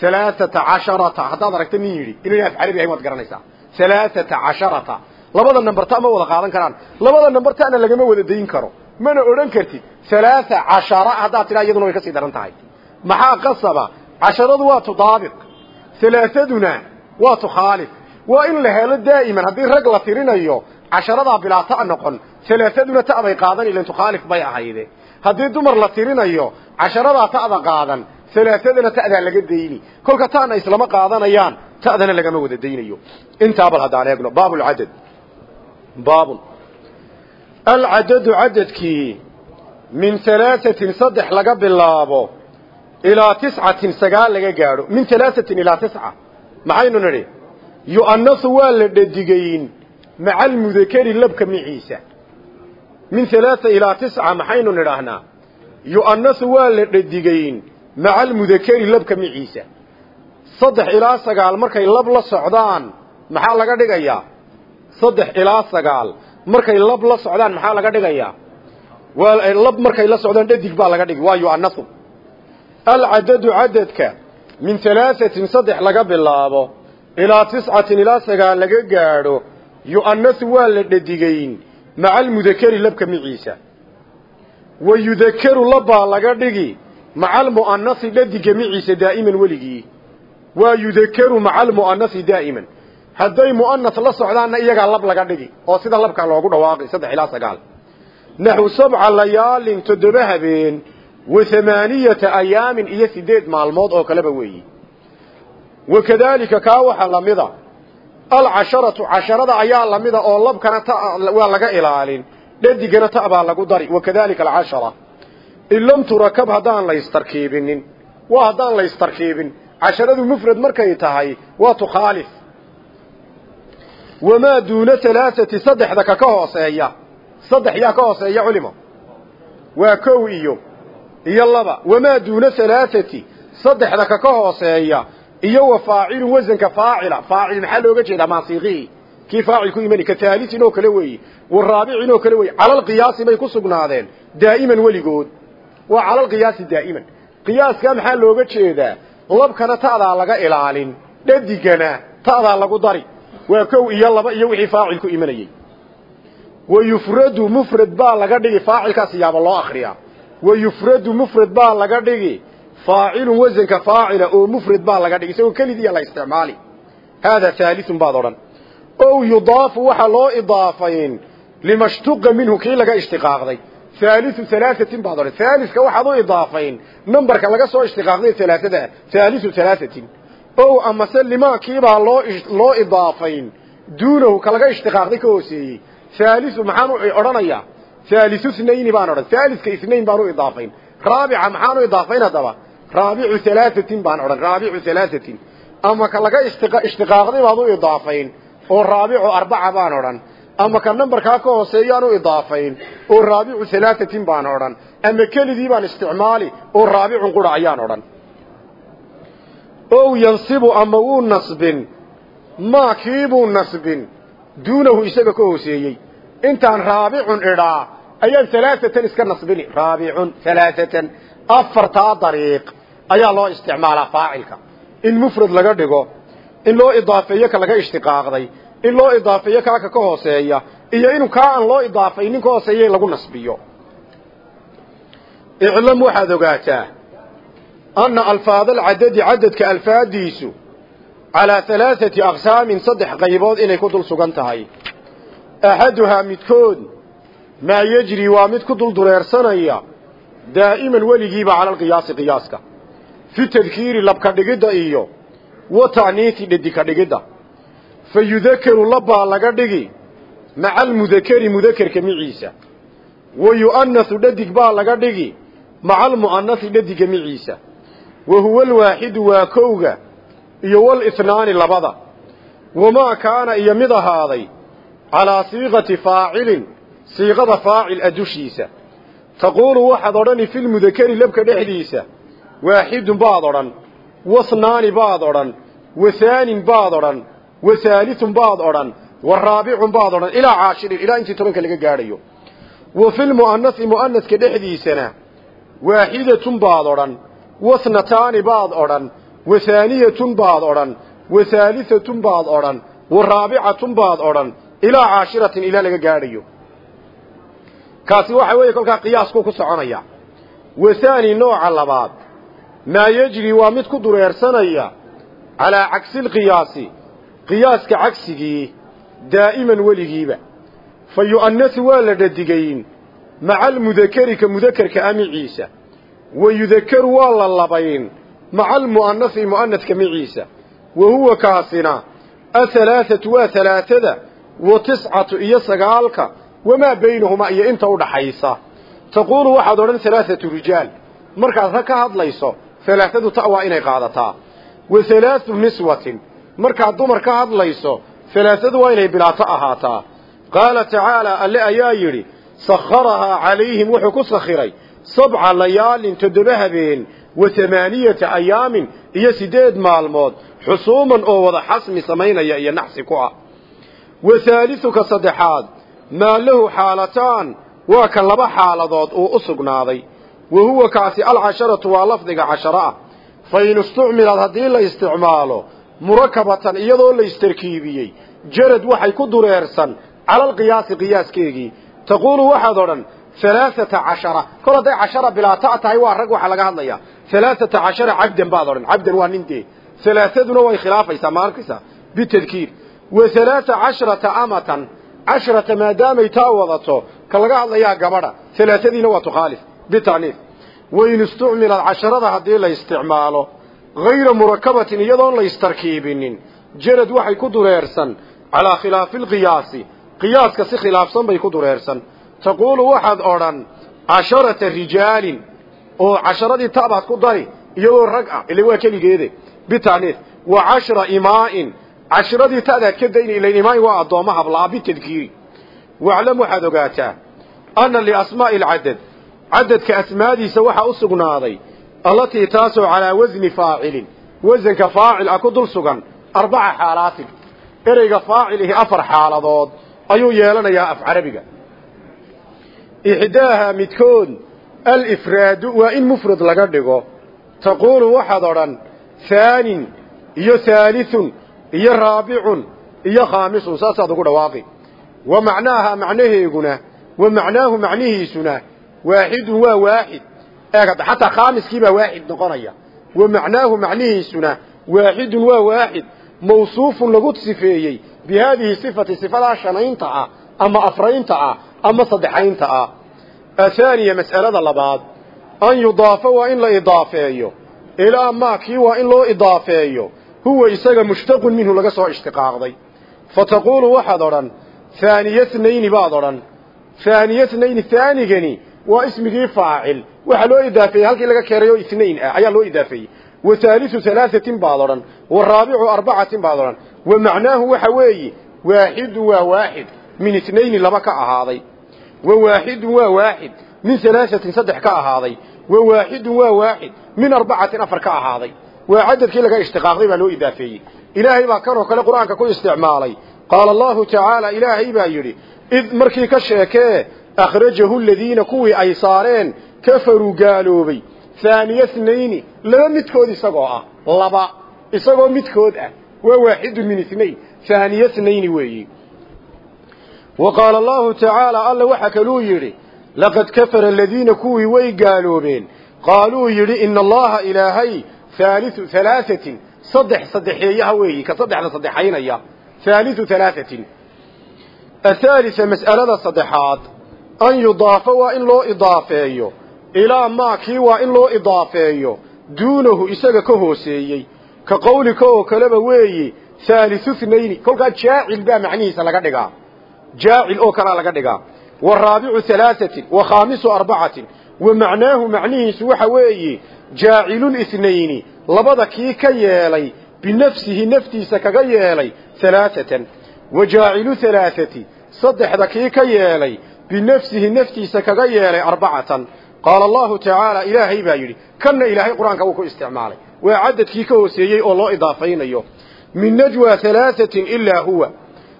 Alaaata casharata haddaad aragta nin yidhi inayna af carabi ahayn waad garanaysaa. Alaaata casharata labada namber ta ma wada qaadan karaan. Labada namber tana lagama wada dayin karo. Mana odhan kartid alaaa cashara haddaad tidhaa iyaduna way ka sii daran tahay. Maxaa qasaba? Casharadu waa tudaabiq alaaaduna waa tukhaalif waa in la helo daa'iman. Haddii rag la tirinayo casharadaa bilaa ta noqon alaaaduna ta'bay qaadan ilan tukhaalif bay ahayde. Haddii dumar la tirinayo casharadaa ta'da qaadan alaaadana ta'daa laga dayni. Kolka ta'na islama qaadanayaan ta'dana lagama wada daynayo. Intaa bal haddaan eegno baab lcadad baabun alcadadu cadadkii min alaaثatin saddex laga bilaabo ilaa tiscatin sagaal laga gaadho. Min alaaثatin ilaa tisca. Maxaynu nidhi yu'anasu waa la dhadigayn maca almudakari labka miciisa. Min halaaa ilaa tisca maxaynu nidhaahnaa. Yu'anasu waa la dhadigayn maca almudakari labka miciisa. Saddex ilaa sagaal markay lab la socdaan maxaa laga dhigayaa? Saddex ilaa sagaal markay lab la socdaan maxaa laga dhigayaa? Waa lab markay la socdaan dhadig baa laga dhigi waa yu'anasu alcadadu cadadka min halaaثatin saddex laga bilaabo ilaa tiscatin ilaa sagaal laga gaadho yu'anasu waa la dhadigayn maca almudakari labka miciisa wa yudakaru labbaa laga dhigi maca almu'anasi dhadiga miciisa daa'iman weligii waa yudakaru maca almu'anasi daa'iman hadday mu'anas la socdaanna iyagaa lab laga dhigi oo sida labkaa loogu dhawaaqay saddex ilaa sagaal naxu sabca layaalin toddoba habeen wa hamaaniyata ayaamin iyo sideed maalmood oo kaleba weeyi wakadaalika kaa waxaa lamida. Alcasharatu casharada ayaa lamida oo labkana ta waa laga ilaalin. Dhadigana ta baa lagu dari. Wakadalika alcashara. In lam turakab haddaan laystarkiibinin waa haddaan laystarkiibin casharadu mufrad markay tahay waa tukhaalif. Wamaa duuna halaaثati saddexda ka ka hooseeya. Saddex yaa ka hooseeya culimo. Waa kow iyo iyo laba. Wamaa duuna halaaثati saddexda ka hooseeya iyo wa faacilun wasanka faacila. Faacil maxaa looga jeedaa? Maasiiqihii kii faacil ku imani ka haalisin oo kale weeye wa raabicin oo kale weeye calalqiyaasi bay ku sugnaadeen. Daa'iman weligood. Waa calalqiyaasi daa'iman. Qiyaaskaa maxaa looga jeedaa? Labkana ta'daa laga ilaalin. Dhadigana ta'daa lagu dari. Waa kow iyo laba iyo wixii faacil ku imanayey wa yufradu mufrad baa laga dhigi faacilkaas yaaba loo akriyaa wa yufradu mufrad baa laga dhigi faacilun wasanka faacila oo mufrad baa laga dhig isagoo kelidiiya la isticmaali. Haadaa haaliun baad odhan. Ow yudaafu waxaa loo idaafayn limashtuqa minhu kii laga ishtiqaaqday. Haaliu alaatin baad odhan. Haalika waxaad u idaafayn numbarka laga soo ishtiqaaqday alaaada haaliu alaatin ow amase limaa kiibaa loo idaafayn duunahu ka laga ishtiqaaqday ka hooseeyey. Haaliu maxaan odhanayaa? Haaliu inaini baan odhan. Haalika inayn baan u idaafayn. Raabica maxaan u idaafayn haddaba? raabicu alaaatin baan odhan raabicu alaatin ama ka laga ishtiqaaqday baan u idaafayn oo raabicu arbaca baan odhan. Ama ka nambarkaa ka hooseeyaan u idaafayn oo raabicu alaatin baan odhan. Ama keligii baan isticmaali oo raabicun qura ayaan odhan. Ow yansibu ama wuu nasbin maa kiibuu nasbin duunahu isaga ka hooseeyey. Intaan raabicun idhaa ayaan alaaatan iska nasbini. Raabicun alaaatan afartaa dariiq ayaa loo isticmaalaa faacilka. In mufrad laga dhigo in loo idaafeeyo ka laga ishtiqaaqday in loo idaafeeyo kaaka ka hooseeya iyo inuu kaa aan loo idaafaynin ka hooseeya lagu nasbiyo. Iclam waxaad ogaataa anna alfaada alcadadi cadadka alfaadiisu calaa halaaثati aqsaamin saddex qaybood inay ku dul sugan tahay. Axaduhaa midkood maa yejri waa mid ku dul dureersanaya daa'iman weligiiba cala alqiyaasi qiyaaska fi tadkiiri labka dhigidda iyo wa ta'niiti dhedika dhigidda fa yudakaru labbaa laga dhigi maca almudakari mudakerka miciisa. Wa yu'anasu dhadig baa laga dhigi maca almu'anasi dhadiga miciisa. Wa huwa alwaaxidu waa kowga iyo walisnaani labada. Wamaa kaana iyo mid ahaaday calaa siiqati faacilin siiqada faacil a dushiisa taquulu waxaad odhani filmudakari labka dhexdiisa waaxidun baad odhan wasnaani baad odhan wa haanin baad odhan wa haaliun baad odhan wa raabicun baad odhan ilaa caashirin ilaa intii tobanka laga gaadhayo wa filmu'anasi mu'anaska dhexdiisana waaxidatun baad odhan wasnataani baad odhan wa haaniyatun baad odhan wa haaliatun baad odhan wa raabicatun baad odhan ilaa caashiratin ilaa laga gaadhayo kaasi waxa weeye kolkaa qiyaasku ku soconaya wa haani nooca labaad maa yejri waa mid ku dureersanaya calaa cagsi alqiyaasi qiyaaska cagsigii daa'iman weligiiba. Fa yu'annasu waa la dhadigayn maca almudakari ka mudakarka amiciisa wa yudakaru waa la labayn maca almu'annasi mu'anadka maciisa wa huwa kaasina ahalaaatu waa halaatada wa tiscatu iyo sagaalka wamaa baynahumaa iyo inta u taquulu waxaad odhan halaahatu rijaal markaad rag ka hadlayso halaaثadu ta waa inay qaadataa. Wa halaaثu niswatin. Markaad dumar ka hadlayso halaaadu waa inay bilaato ahaataa. Qaala tacaala alle ayaa yidhi sakharahaa calayhim wuxuu ku sakhiray sabca layaalin toddoba habeen wa hamaaniyata ayaamin iyo siddeed maalmood xusuuman oo wada xasmi samaynaya iyo naxsi ku ah. Wa haalisuka saddexaad maa lahu xaalataan waa kan laba xaaladood uu u sugnaaday wa huwa kaasi alcasharatu waa lafdiga casharo ah. Fa in istucmilad haddii la isticmaalo murakabatan iyadoo la istarkiibiyey jarad waxay ku dureersan cala alqiyaasi qiyaaskeegii taquulu waxaad odhan halaaata cashara. Kol hadday cashara bilaata tahay waa rag waxaa laga hadlayaa halaaata cashara cabdan baad odhan cabdan waa nin dee. Halaaaduna way khilaafaysaa ma arkaysaa? Bitadkiir. Wa halaata cashrata amatan. Cashrata maadaamay taa wadato. Ka laga hadlayaa gabadha halaatadiina waa tukhaalif bitaniif wain istucmilad casharada haddii la isticmaalo hayra murakabatin iyadoon la istarkiibinin. Jarad waxay ku dureersan calaa khilaafi lqiyaasi qiyaaska si khilaafsan bay ku dureersan. Taquulu waxaad odhan casharata rijaalin oo casharadii tabaad ku dari iyadoo rag ah ila waa keligeede. Bitaniif wa cashra imaa'in cashiradii ta'daad ka dayni ilayn imaa'in waa addoomma hablaa bitadkiiri waclam waxaad cadadka asmaadiisa waxaa u sugnaaday allatii taasoo calaa wasni faacilin wasanka faacil ah ku dul sugan arbaca xaalaatin. Ereyga faacil ihi afar xaaladood ayuu yeelanayaa af carabiga. Ixdaaha midkood alifraadu waa in mufrad laga dhigo. Taquulu waxaad odhan haanin iyo haaliثun iyo raabicun iyo khaamisun saasaad ugu dhawaaqi. Wa macnaaha macnaheeguna wa macnaahu macnihiisuna waaxidun waa waaxid. Xataa khaamiskii baa waaxid noqonaya. Wa macnaahu macnihiisuna waaxidun waa waaxid mawsuufun lagu sifeeyey bi haadihi sifati sifadaa shanaynta ah ama afraynta ah ama saddexaynta ah. Athaaniya mas'alada labaad an yudaafa waa in la idaafeeyo ilaa maa kii waa in loo idaafeeyo huwa isaga mushtaqun minhu laga soo ishtiqaaqday. Fa taquulu waxaad odhan haaniya tnayni baad odhan haaniya tnayni haanigani waa ismigii faacil. Waxaa loo idaafeeyey halkii laga keenay oo itnayn ah ayaa loo idaafeeyey. Wa haalisu halaahatin baad odhan wa raabicu arbacatin baad odhan. Wa macnaahu waxa weeye waaxidun waa waaxid min itnayni laba ka ahaaday. Wa waaxidun waa waaxid min halaahatin saddex ka ahaaday. Wa waaxidun waa waaxid min arbacatin afar ka ahaaday. Waa cadadkii laga ishtiqaaqday baa loo idaafeeyey. Ilaahay baa kanoo kale qur'aanka ku isticmaalay. Qaala allahu tacaala ilaahay baa yidhi id markii ka sheekee akhrajahu aladiina kuwii ay saareen kafaruu gaaloobay haaniya tnayni laba midkood isagoo ah laba isagoo midkood ah waa waaxidun min itnayn haaniya tnayni weeyi wa qaala allahu tacaala alla waxa kaluu yidhi laqad kafara aladiina kuwii way gaaloobeen qaaluu yidhi ina allaha ilaahay haaliu halaahatin saddex saddexeeyaha weeyi ka saddexda saddexaynaya haaliu halaahatin athaalisa mas'alada saddexaad an yudaafa waa in loo idaafeeyo. Ilaa maa kii waa in loo idaafeeyo. Duunahu isaga ka hooseeyey. Ka qawlika oo kaleba weeyi haaliu thnayni kolkaa jaacil baa macnihiisa laga dhigaa. Jaacil oo kalaa laga dhigaa. Wa raabicu halaahatin wa khaamisu arbacatin wa macnaahu macnihiisu waxa weeye jaacilulithnayni labada kii ka yeelay binafsihi naftiisa kaga yeelay halaaatan wa jaacilu halaathati saddexda kii ka yeelay binafsihi naftiisa kaga yeelay arbacatan. Qaala allahu tacaala ilaahay baa yidhi kanna ilaahay qur'aanka wuu ku isticmaalay. Waa cadadkii ka hooseeyey oo loo idaafaynayo. Min najwa halaahatin ilaa huwa.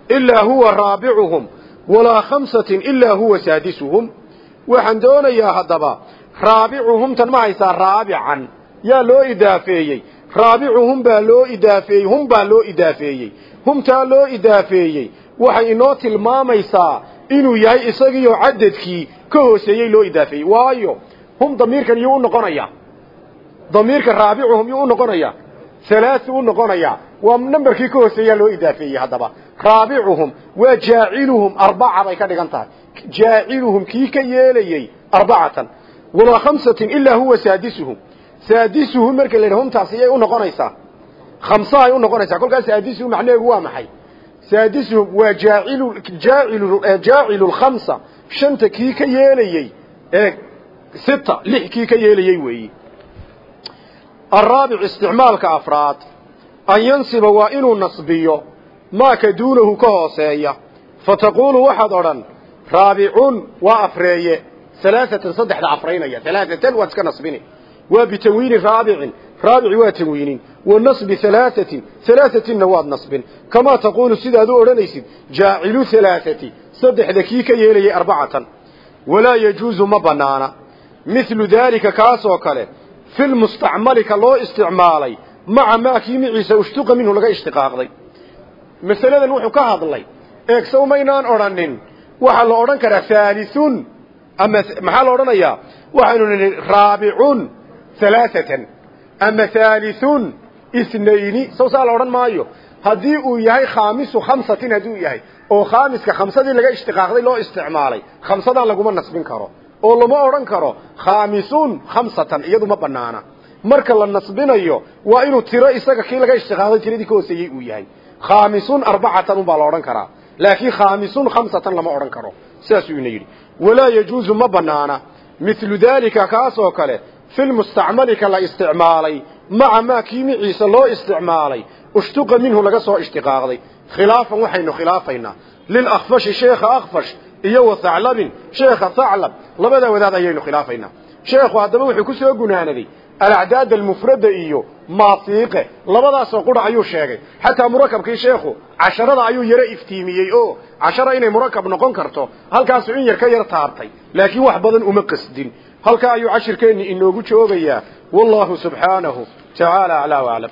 Ilaa huwa raabicuhum. Walaa khamsatin ilaa huwa saadisuhum. Waxaan doonayaa haddaba raabicuhum tan ma haysaa raabican. Yaa loo idaafeeyey. Raabicuhum baa loo idaafeeyey. Hum baa loo idaafeeyey. Humtaa loo idaafeeyey. Waxay inoo tilmaamaysaa inuu yahay isagiioo cadadkii ka hooseeyey loo idaafeeyey. Waayo hum damiirkan yuu u noqonayaa damiirka raabicuhum yuu u noqonayaa halaau u noqonayaa waa nambarkii ka hooseeyaa loo idaafeeyey haddaba. Raabicuhum waa jaaciluhum arbaca bay ka dhigan tahay. Jaaciluhum kii ka yeelayey arbacatan. Walaa khamsatin ilaa huwa saadisuhum saadisuhum marka la yidhaha humtaasi iyay u noqonaysaa. Khamsahay u noqonaysaa. Kolkaas saadisuhum macnaheedu waa maxay saadisuhum waa jaacilu jaacilu jaacilu lkhamsa shanta kii ka yeelayey ee sita lix afraad an yansiba waa inuu nasbiyo maaka duunahu ka hooseeya fataquulu waxaad odhan raabicun waa afreeye alaaatan saddexda afraynaya alaaatan waad iska nasbini waa bitanwiini raabicin raabici waa tanwiinin wa nasbi alaaثatin alaaثatinna waad nasbin kamaa taquulu sidaad u odhanaysid jaacilu alaaثati saddexda kii ka yeelayay arbacatan walaa yajuuzu ma banaana mithlu daalika kaasoo kale fi lmustacmali ka loo isticmaalay maca maa kii miciisa ushtuqa minhu laga ishtiqaaqday masaladan wuxuu ka hadlay eegsow maynaan alaaatan ama haaliun inayni sow saa la odhan maayo. Haddii uu yahay khaamisu khamsatin hadduu yahay oo khaamiska khamsadii laga ishtiqaaqday loo isticmaalay khamsadan laguma nasbin karo. Oo lama odhan karo khaamisuun khamsatan iyadu ma banaana. Marka la nasbinayo waa inuu tiro isaga kii laga ishtiqaaqday tiradii ka hooseeyey uu yahay. Khaamisuun arbacatan unbaa la odhan karaa. Laakiin khaamisuun khamsatan lama odhan karo. Sidaasuu ina yidhi. Walaa yajuusu ma banaana. Milu daalika kaasoo kale filmustacmali ka la isticmaalay maca maa kii miciisa loo isticmaalay ushtuqa minhu laga soo ishtiqaaqday khilaafan waxaynu khilaafaynaa lilakfashi sheekha akfash iyo wa thaclabin sheekha thaclab labadaa wadaad ayaynu khilaafaynaa sheekhu haddaba wuxuu ku soo gunaanaday alacdaad almufrada iyo maasiiqe labadaasoo qura ayuu sheegay xataa murakabkii sheekhu casharada ayuu yaro iftiimiyey oo cashara inay murakab noqon karto halkaasuu in yar ka yar taabtay laakiin wax badan uma qasdin halkaa ayuu cashirkeenni inoogu joogayaa. Wallahu subxaanahu tacaala aclaa waclam